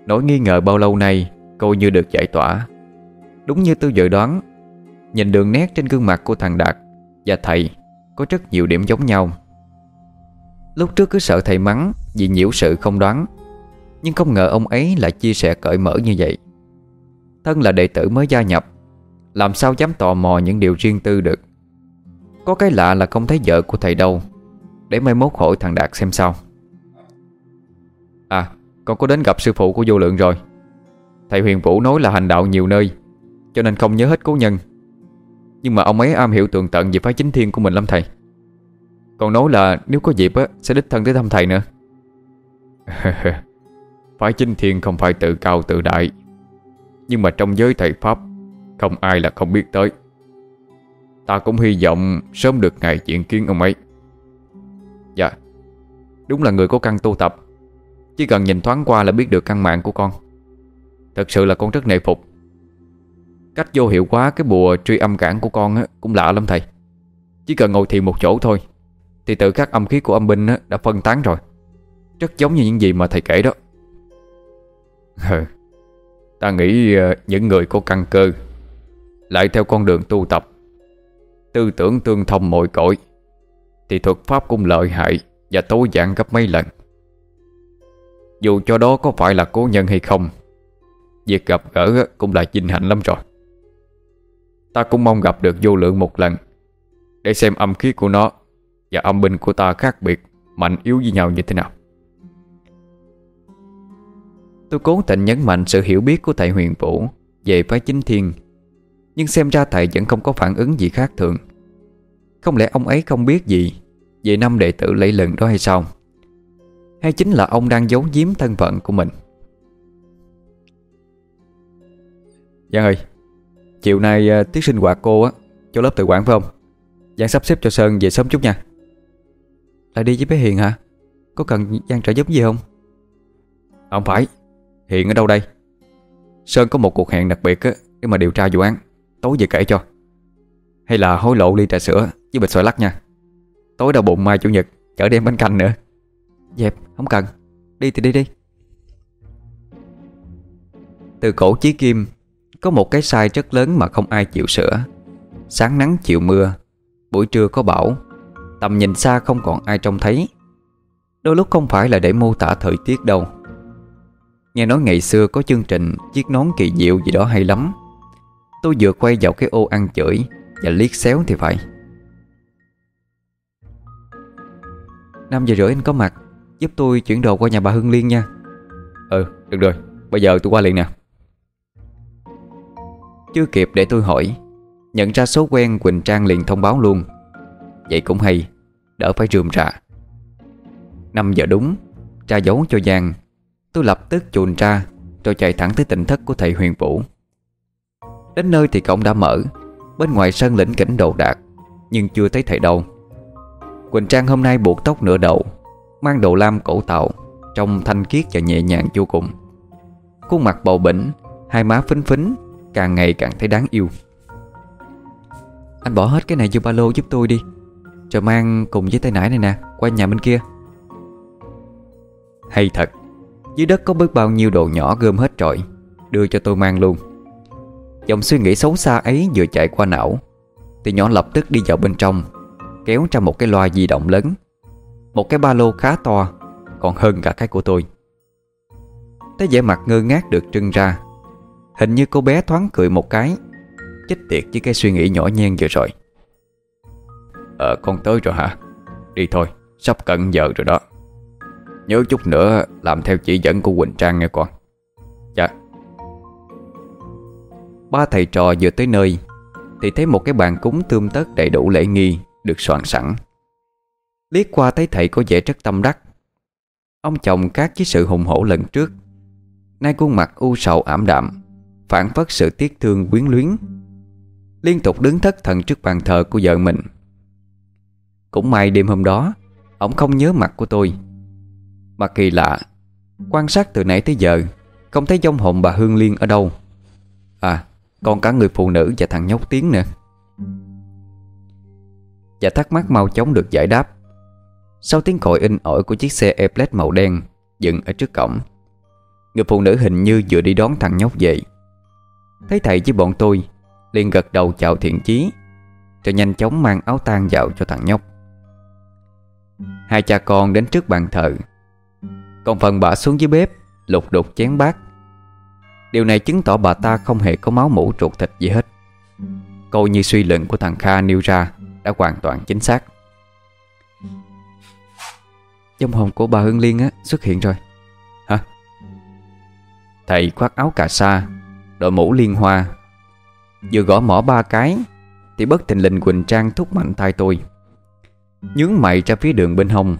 A: Nỗi nghi ngờ bao lâu nay Cô như được giải tỏa. Đúng như tôi dự đoán, Nhìn đường nét trên gương mặt của thằng Đạt Và thầy Có rất nhiều điểm giống nhau. Lúc trước cứ sợ thầy mắng Vì nhiễu sự không đoán, Nhưng không ngờ ông ấy lại chia sẻ cởi mở như vậy. Thân là đệ tử mới gia nhập. Làm sao dám tò mò những điều riêng tư được? Có cái lạ là không thấy vợ của thầy đâu. Để mai mốt hỏi thằng Đạt xem sao. À con có đến gặp sư phụ của vô lượng rồi. Thầy huyền vũ nói là hành đạo nhiều nơi, Cho nên không nhớ hết cố nhân. Nhưng mà ông ấy am hiểu tường tận về phái chính thiên của mình lắm thầy. Còn nói là nếu có dịp á, Sẽ đích thân tới thăm thầy nữa. *laughs*
B: Phái chính thiên không phải tự cao tự đại. Nhưng mà trong giới thầy Pháp, Không ai là không biết tới. Ta cũng hy vọng sớm được ngày chuyện kiến ông ấy.
A: Dạ Đúng là người có căn tu tập. Chỉ cần nhìn thoáng qua là biết được căn mạng của con. Thật sự là con rất nệ phục. Cách vô hiệu quá cái bùa truy âm cản của con cũng lạ lắm thầy. Chỉ cần ngồi thiền một chỗ thôi, Thì tự các âm khí của âm binh đã phân tán rồi. Rất giống như những gì mà thầy kể đó. *laughs*
B: Ta nghĩ ờ, những người có căn cơ Lại theo con đường tu tập, Tư tưởng tương thông mọi cõi, Thì thuật pháp cũng lợi hại Và tối giản gấp mấy lần. Dù cho đó có phải là cố nhân hay không, Việc gặp gỡ cũng là vinh hạnh lắm rồi. Ta cũng mong gặp được vô lượng một lần, Để xem âm khí của nó Và âm binh của ta khác biệt, Mạnh yếu với nhau như thế nào.
A: Tôi cố tình nhấn mạnh sự hiểu biết của thầy huyền vũ Về phái chính thiên, Nhưng xem ra thầy vẫn không có phản ứng gì khác thường. Không lẽ ông ấy không biết gì Về năm đệ tử lấy lần đó hay sao? Hay chính là ông đang giấu giếm thân phận của mình? Giang ơi, Chiều nay à, tiết sinh hoạt cô á, Cho lớp tự quản phải không? Giang sắp xếp cho Sơn về sớm chút nha. Lại đi với bé Hiền hả? Có cần Giang trợ giúp gì không?
B: Không phải hiện ở đâu đây? Sơn có một cuộc hẹn đặc biệt á, Để mà điều tra vụ án. Tối về kể cho. Hay là hối lộ ly trà sữa Với bịch xoài lắc nha. Tối đau bụng mai chủ nhật, Chở đem bánh canh nữa.
A: Dẹp, không cần. Đi thì đi đi. Từ cổ chí kim, Có một cái sai rất lớn mà không ai chịu sửa. Sáng nắng, chiều mưa, Buổi trưa có bão. Tầm nhìn xa không còn ai trông thấy. Đôi lúc không phải là để mô tả thời tiết đâu. Nghe nói ngày xưa có chương trình Chiếc nón kỳ diệu gì đó hay lắm. Tôi vừa quay vào cái ô ăn chửi Và liếc xéo thì phải. 5 giờ rưỡi anh có mặt Giúp tôi chuyển đồ qua nhà bà Hương Liên nha.
B: Ừ được rồi. Bây giờ tôi qua liền nè.
A: Chưa kịp để tôi hỏi Nhận ra số quen Quỳnh Trang liền thông báo luôn. Vậy cũng hay Đỡ phải rườm rà. 5 giờ đúng Tra dấu cho Giang Tôi lập tức chuồn ra, Rồi chạy thẳng tới tỉnh thất của thầy Huyền Vũ. Đến nơi thì cổng đã mở, Bên ngoài sân lĩnh kỉnh đồ đạc, Nhưng chưa thấy thầy đâu. Quỳnh Trang hôm nay buộc tóc nửa đầu, Mang đồ lam cổ tạo, Trông thanh khiết và nhẹ nhàng vô cùng. Khuôn mặt bầu bỉnh, Hai má phính phính Càng ngày càng thấy đáng yêu. Anh bỏ hết cái này vô ba lô giúp tôi đi Rồi mang cùng với tay nải này nè, Qua nhà bên kia. Hay thật dưới đất có biết bao nhiêu đồ nhỏ gom hết trọi, Đưa cho tôi mang luôn. Dòng suy nghĩ xấu xa ấy vừa chạy qua não, Thì nhỏ lập tức đi vào bên trong, Kéo ra một cái loa di động lớn, Một cái ba lô khá to, Còn hơn cả cái của tôi. Thấy vẻ mặt ngơ ngác được trưng ra, Hình như cô bé thoáng cười một cái, Chết tiệt với cái suy nghĩ nhỏ nhen vừa rồi. Ờ con tới rồi hả? Đi thôi, Sắp cận giờ rồi đó. Nhớ chút nữa, làm theo chỉ dẫn của Quỳnh Trang nghe con. Dạ. Ba thầy trò vừa tới nơi, Thì thấy một cái bàn cúng tươm tất đầy đủ lễ nghi, Được soạn sẵn. Liếc qua thấy thầy có vẻ rất tâm đắc. Ông chồng khác với sự hùng hổ lần trước, Nay khuôn mặt u sầu ảm đạm Phản phất sự tiếc thương quyến luyến. Liên tục đứng thất thần trước bàn thờ của vợ mình. Cũng may đêm hôm đó, Ông không nhớ mặt của tôi. Mà kỳ lạ. Quan sát từ nãy tới giờ, Không thấy dông hồn bà Hương Liên ở đâu. À còn cả người phụ nữ và thằng nhóc tiếng nữa. Và thắc mắc mau chóng được giải đáp. Sau tiếng còi in ỏi của chiếc xe Airblade màu đen Dựng ở trước cổng, Người phụ nữ hình như vừa đi đón thằng nhóc về. Thấy thầy với bọn tôi, liền gật đầu chào thiện chí, Rồi nhanh chóng mang áo tang vào cho thằng nhóc. Hai cha con đến trước bàn thờ còn phần bà xuống dưới bếp, Lục đục chén bát. Điều này chứng tỏ bà ta không hề có máu mũ ruột thịt gì hết. Câu như suy luận của thằng Kha nêu ra Đã hoàn toàn chính xác. Dông hồn của bà Hương Liên á, xuất hiện rồi. Hả? Thầy khoác áo cà sa, Đội mũ liên hoa. Vừa gõ mỏ ba cái, Thì bất tình lình Quỳnh Trang thúc mạnh tay tôi. Nhướng mày ra phía đường bên hông,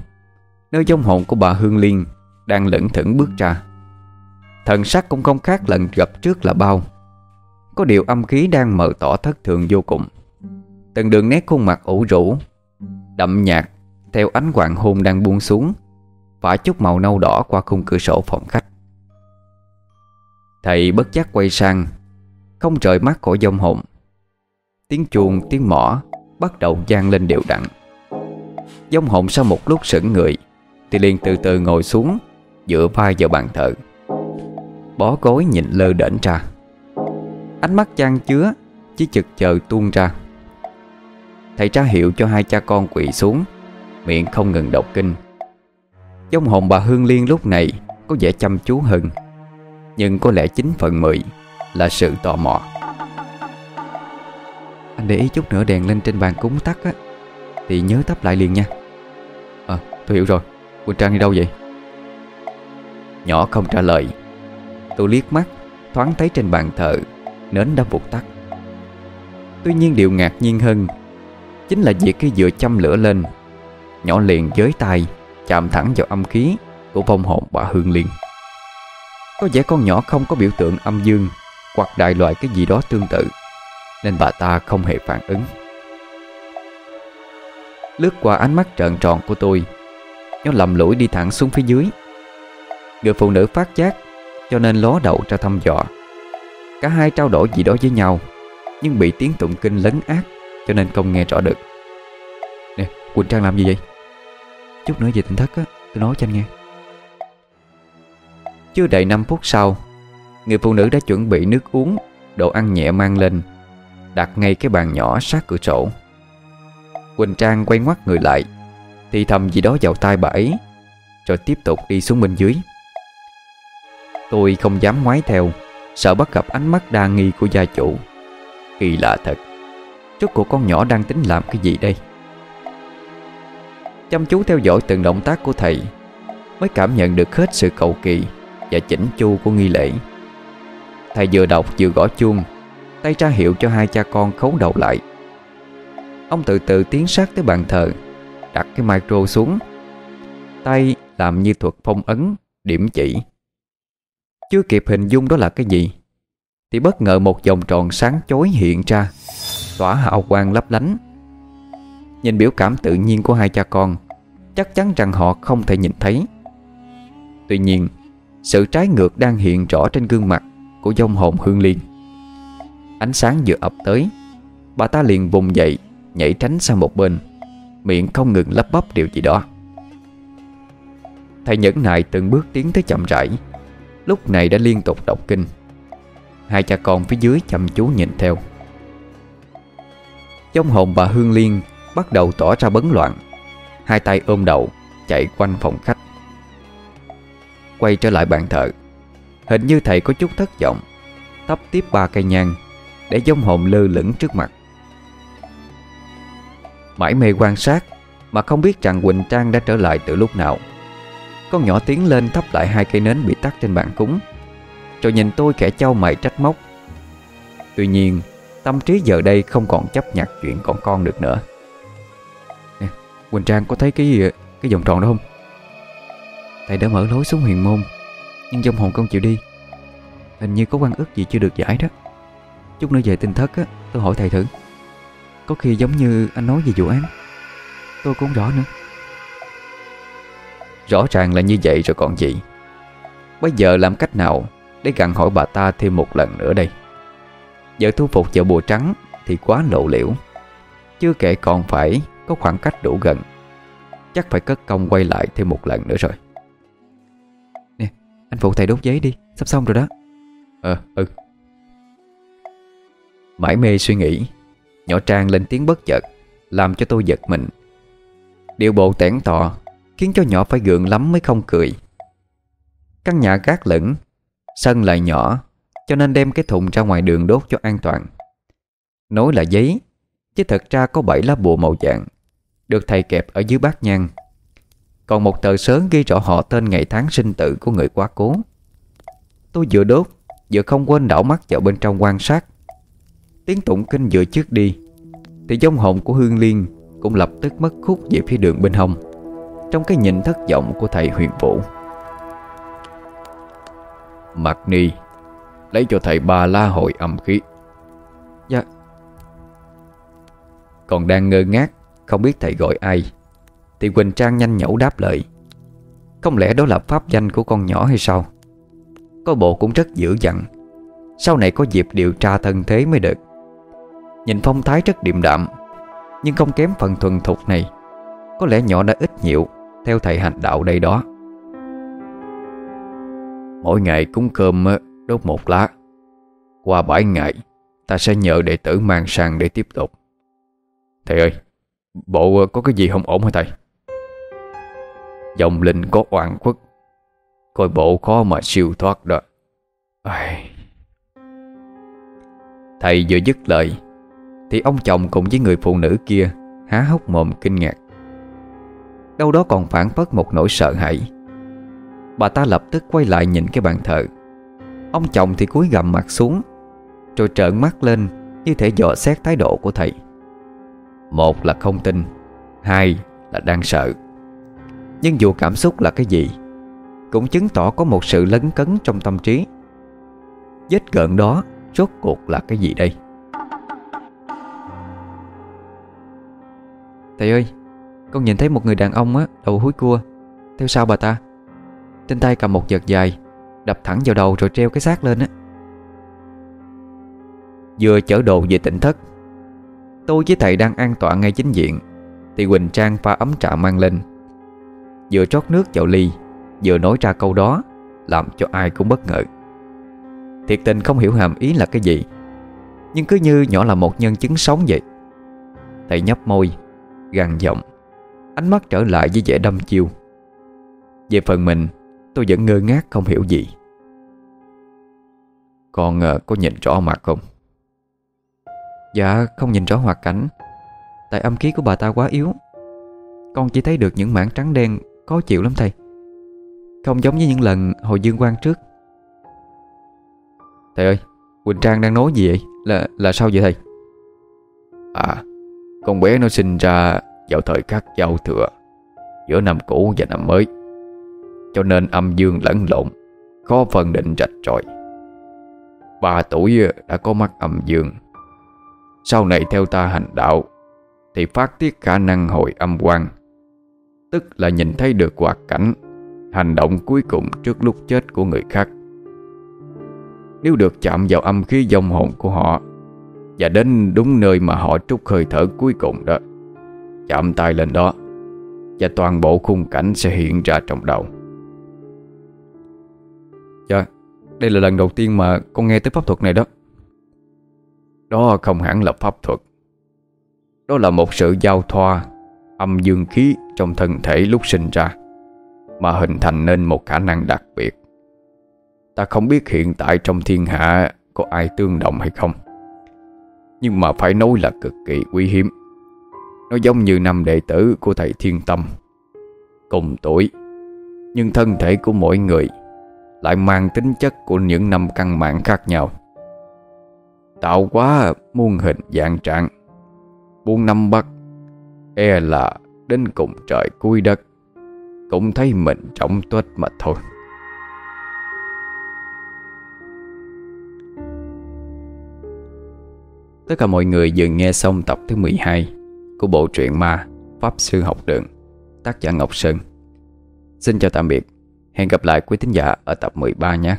A: Nơi dông hồn của bà Hương Liên đang lững thững bước ra. Thần sắc cũng không khác lần gặp trước là bao. Có điều âm khí đang mờ tỏ thất thường vô cùng. Từng đường nét khuôn mặt ủ rũ Đậm nhạt Theo ánh hoàng hôn đang buông xuống Phả chút màu nâu đỏ qua khung cửa sổ phòng khách. Thầy bất giác quay sang Không rời mắt khỏi dông hồn. Tiếng chuông, tiếng mỏ Bắt đầu gian lên đều đặn. Dông hồn sau một lúc sững người Thì liền từ từ ngồi xuống Dựa vai vào bàn thờ. Bó gối nhìn lơ đễnh ra. Ánh mắt chan chứa, Chỉ chực chờ tuôn ra. Thầy tra hiệu cho hai cha con quỳ xuống, Miệng không ngừng đọc kinh. Dông hồn bà Hương Liên lúc này Có vẻ chăm chú hơn, Nhưng có lẽ chính phần mười Là sự tò mò. Anh để ý chút nữa đèn lên trên bàn cúng tắt á, Thì nhớ tắt lại liền nha. Ờ tôi hiểu rồi. Quỳnh Trang đi đâu vậy? Nhỏ không trả lời. Tôi liếc mắt, Thoáng thấy trên bàn thờ, Nến đã vụt tắt. Tuy nhiên điều ngạc nhiên hơn, Chính là việc khi vừa châm lửa lên, Nhỏ liền giới tay, Chạm thẳng vào âm khí Của vong hồn bà Hương Liên. Có vẻ con nhỏ không có biểu tượng âm dương Hoặc đại loại cái gì đó tương tự, Nên bà ta không hề phản ứng. Lướt qua ánh mắt trợn tròn của tôi, Nó lầm lũi đi thẳng xuống phía dưới. Người phụ nữ phát giác, Cho nên ló đầu ra thăm dò. Cả hai trao đổi gì đó với nhau, Nhưng bị tiếng tụng kinh lấn át, Cho nên không nghe rõ được. Nè, Quỳnh Trang làm gì vậy? Chút nữa về tỉnh thất á, Tôi nói cho anh nghe. Chưa đầy 5 phút sau, Người phụ nữ đã chuẩn bị nước uống, Đồ ăn nhẹ mang lên, Đặt ngay cái bàn nhỏ sát cửa sổ. Quỳnh Trang quay ngoắt người lại, Thì thầm gì đó vào tai bà ấy, Rồi tiếp tục đi xuống bên dưới. Tôi không dám ngoái theo. Sợ bắt gặp ánh mắt đa nghi của gia chủ. Kỳ lạ thật. Rốt của con nhỏ đang tính làm cái gì đây? Chăm chú theo dõi từng động tác của thầy, Mới cảm nhận được hết sự cầu kỳ Và chỉnh chu của nghi lễ. Thầy vừa đọc vừa gõ chuông, Tay ra hiệu cho hai cha con khấu đầu lại. Ông từ từ tiến sát tới bàn thờ, Đặt cái micro xuống. Tay làm như thuật phong ấn, Điểm chỉ. Chưa kịp hình dung đó là cái gì, Thì bất ngờ một vòng tròn sáng chói hiện ra, Tỏa hào quang lấp lánh. Nhìn biểu cảm tự nhiên của hai cha con, Chắc chắn rằng họ không thể nhìn thấy. Tuy nhiên, Sự trái ngược đang hiện rõ trên gương mặt Của dông hồn Hương Liên. Ánh sáng vừa ập tới, Bà ta liền vùng dậy, Nhảy tránh sang một bên, Miệng không ngừng lắp bắp điều gì đó. Thầy nhẫn nại từng bước tiến tới chậm rãi Lúc này đã liên tục đọc kinh. Hai cha con phía dưới chăm chú nhìn theo. Trong hồn bà Hương Liên Bắt đầu tỏ ra bấn loạn. Hai tay ôm đầu, Chạy quanh phòng khách. Quay trở lại bàn thờ. Hình như thầy có chút thất vọng Thắp tiếp ba cây nhang Để giống hồn lơ lửng trước mặt. Mãi mê quan sát Mà không biết rằng Quỳnh Trang đã trở lại từ lúc nào. Con nhỏ tiến lên thắp lại hai cây nến bị tắt trên bàn cúng. Rồi nhìn tôi kẻ trao mày trách móc. Tuy nhiên, Tâm trí giờ đây không còn chấp nhặt chuyện còn con được nữa. Nè, Quỳnh Trang có thấy cái cái vòng tròn đó không? Thầy đã mở lối xuống huyền môn, Nhưng trong hồn không chịu đi. Hình như có quan ức gì chưa được giải đó. Chút nữa về tinh thất á, Tôi hỏi thầy thử. Có khi giống như anh nói về vụ án, Tôi cũng rõ nữa. Rõ ràng là như vậy rồi còn gì. Bây giờ làm cách nào Để gặn hỏi bà ta thêm một lần nữa đây? Giờ thu phục chợ bùa trắng Thì quá lộ liễu. Chưa kể còn phải có khoảng cách đủ gần. Chắc phải cất công quay lại thêm một lần nữa rồi. Nè, Anh phụ thầy đốt giấy đi, Sắp xong rồi đó. Ờ ừ. Mãi mê suy nghĩ, Nhỏ Trang lên tiếng bất chợt, Làm cho tôi giật mình. Điều bộ tẻn tò Khiến cho nhỏ phải gượng lắm mới không cười. Căn nhà gác lửng Sân lại nhỏ Cho nên đem cái thùng ra ngoài đường đốt cho an toàn. Nói là giấy Chứ thật ra có bảy lá bùa màu vàng, Được thầy kẹp ở dưới bát nhang. Còn một tờ sớm ghi rõ họ tên ngày tháng sinh tử của người quá cố. Tôi vừa đốt Vừa không quên đảo mắt vào bên trong quan sát. Tiếng tụng kinh vừa trước đi Thì giống hồn của Hương Liên Cũng lập tức mất khúc về phía đường bên hông. Trong cái nhìn thất vọng của thầy huyền vũ. Mặt ni Lấy cho thầy ba la hội âm khí.
C: Dạ.
A: Còn đang ngơ ngác Không biết thầy gọi ai Thì Quỳnh Trang nhanh nhẩu đáp lời. Không lẽ đó là pháp danh của con nhỏ hay sao? Có bộ cũng rất dữ dằn. Sau này có dịp điều tra thân thế mới được. Nhìn phong thái rất điềm đạm Nhưng không kém phần thuần thục này. Có lẽ nhỏ đã ít nhiều theo thầy hành đạo đây đó. Mỗi ngày cúng cơm đốt một lá. Qua bảy ngày, Ta sẽ nhờ đệ tử mang sang để tiếp tục. Thầy ơi, Bộ có cái gì không ổn hả thầy? Dòng linh có oan khuất. Coi bộ khó mà siêu thoát đó. Ai... Thầy vừa dứt lời, Thì ông chồng cùng với người phụ nữ kia Há hốc mồm kinh ngạc. Đâu đó còn phản phất một nỗi sợ hãi. Bà ta lập tức quay lại nhìn cái bàn thờ. Ông chồng thì cúi gằm mặt xuống, Rồi trợn mắt lên Như thể dò xét thái độ của thầy. Một là không tin, Hai là đang sợ. Nhưng dù cảm xúc là cái gì, Cũng chứng tỏ có một sự lấn cấn trong tâm trí. Vết gợn đó Rốt cuộc là cái gì đây?
C: Thầy ơi con nhìn thấy một người đàn ông á, Đầu húi cua. Theo sau bà ta. Trên tay cầm một vật dài, Đập thẳng vào đầu rồi treo cái xác lên á.
A: Vừa chở đồ về tỉnh thất, Tôi với thầy đang an tọa ngay chính diện Thì Quỳnh Trang pha ấm trà mang lên. Vừa trót nước vào ly, Vừa nói ra câu đó, Làm cho ai cũng bất ngờ. Thiệt tình không hiểu hàm ý là cái gì, Nhưng cứ như nhỏ là một nhân chứng sống vậy. Thầy nhấp môi, gằn giọng. Ánh mắt trở lại với vẻ đâm chiêu. Về phần mình Tôi vẫn ngơ ngác không hiểu gì. Con uh, ờ, có nhìn rõ mặt không?
C: Dạ không nhìn rõ hoạt cảnh. Tại âm khí của bà ta quá yếu. Con chỉ thấy được những mảng trắng đen Khó chịu lắm thầy. Không giống như những lần hồi dương quan trước.
A: Thầy ơi Quỳnh Trang đang nói gì vậy? Là là sao vậy thầy? À Con bé nó sinh ra vào thời khắc giao thừa, Giữa năm cũ và năm mới. Cho nên âm dương lẫn lộn, Khó phân định rạch ròi. Ba tuổi ờ, đã có mắt âm dương. Sau này theo ta hành đạo, Thì phát tiết khả năng hồi âm quan Tức là nhìn thấy được hoạt cảnh, Hành động cuối cùng trước lúc chết của người khác. Nếu được chạm vào âm khí dòng hồn của họ, Và đến đúng nơi mà họ trút hơi thở cuối cùng đó Chạm tay lên đó, Và toàn bộ khung cảnh sẽ hiện ra trong đầu.
C: Dạ
B: Đây là lần đầu tiên mà con nghe tới pháp thuật này đó.
A: Đó không hẳn là pháp thuật. Đó là một sự giao thoa Âm dương khí trong thân thể lúc sinh ra, Mà hình thành nên một khả năng đặc biệt. Ta không biết hiện tại trong thiên hạ Có ai tương đồng hay không, Nhưng mà phải nói là cực kỳ quý hiếm. Nó giống như năm đệ tử của thầy Thiên Tâm. Cùng tuổi, Nhưng thân thể của mỗi người Lại mang tính chất của những năm căn mạng khác nhau. Tạo quá muôn hình dạng trạng, Buôn năm bắc E là đến cùng trời cuối đất, Cũng thấy mình trọng tuếch mà thôi. Tất cả mọi người vừa nghe xong tập thứ 12 của bộ truyện ma Pháp Sư Học Đường, Tác giả Ngọc Sơn. Xin chào tạm biệt. Hẹn gặp lại quý thính giả ở tập 13 nhé.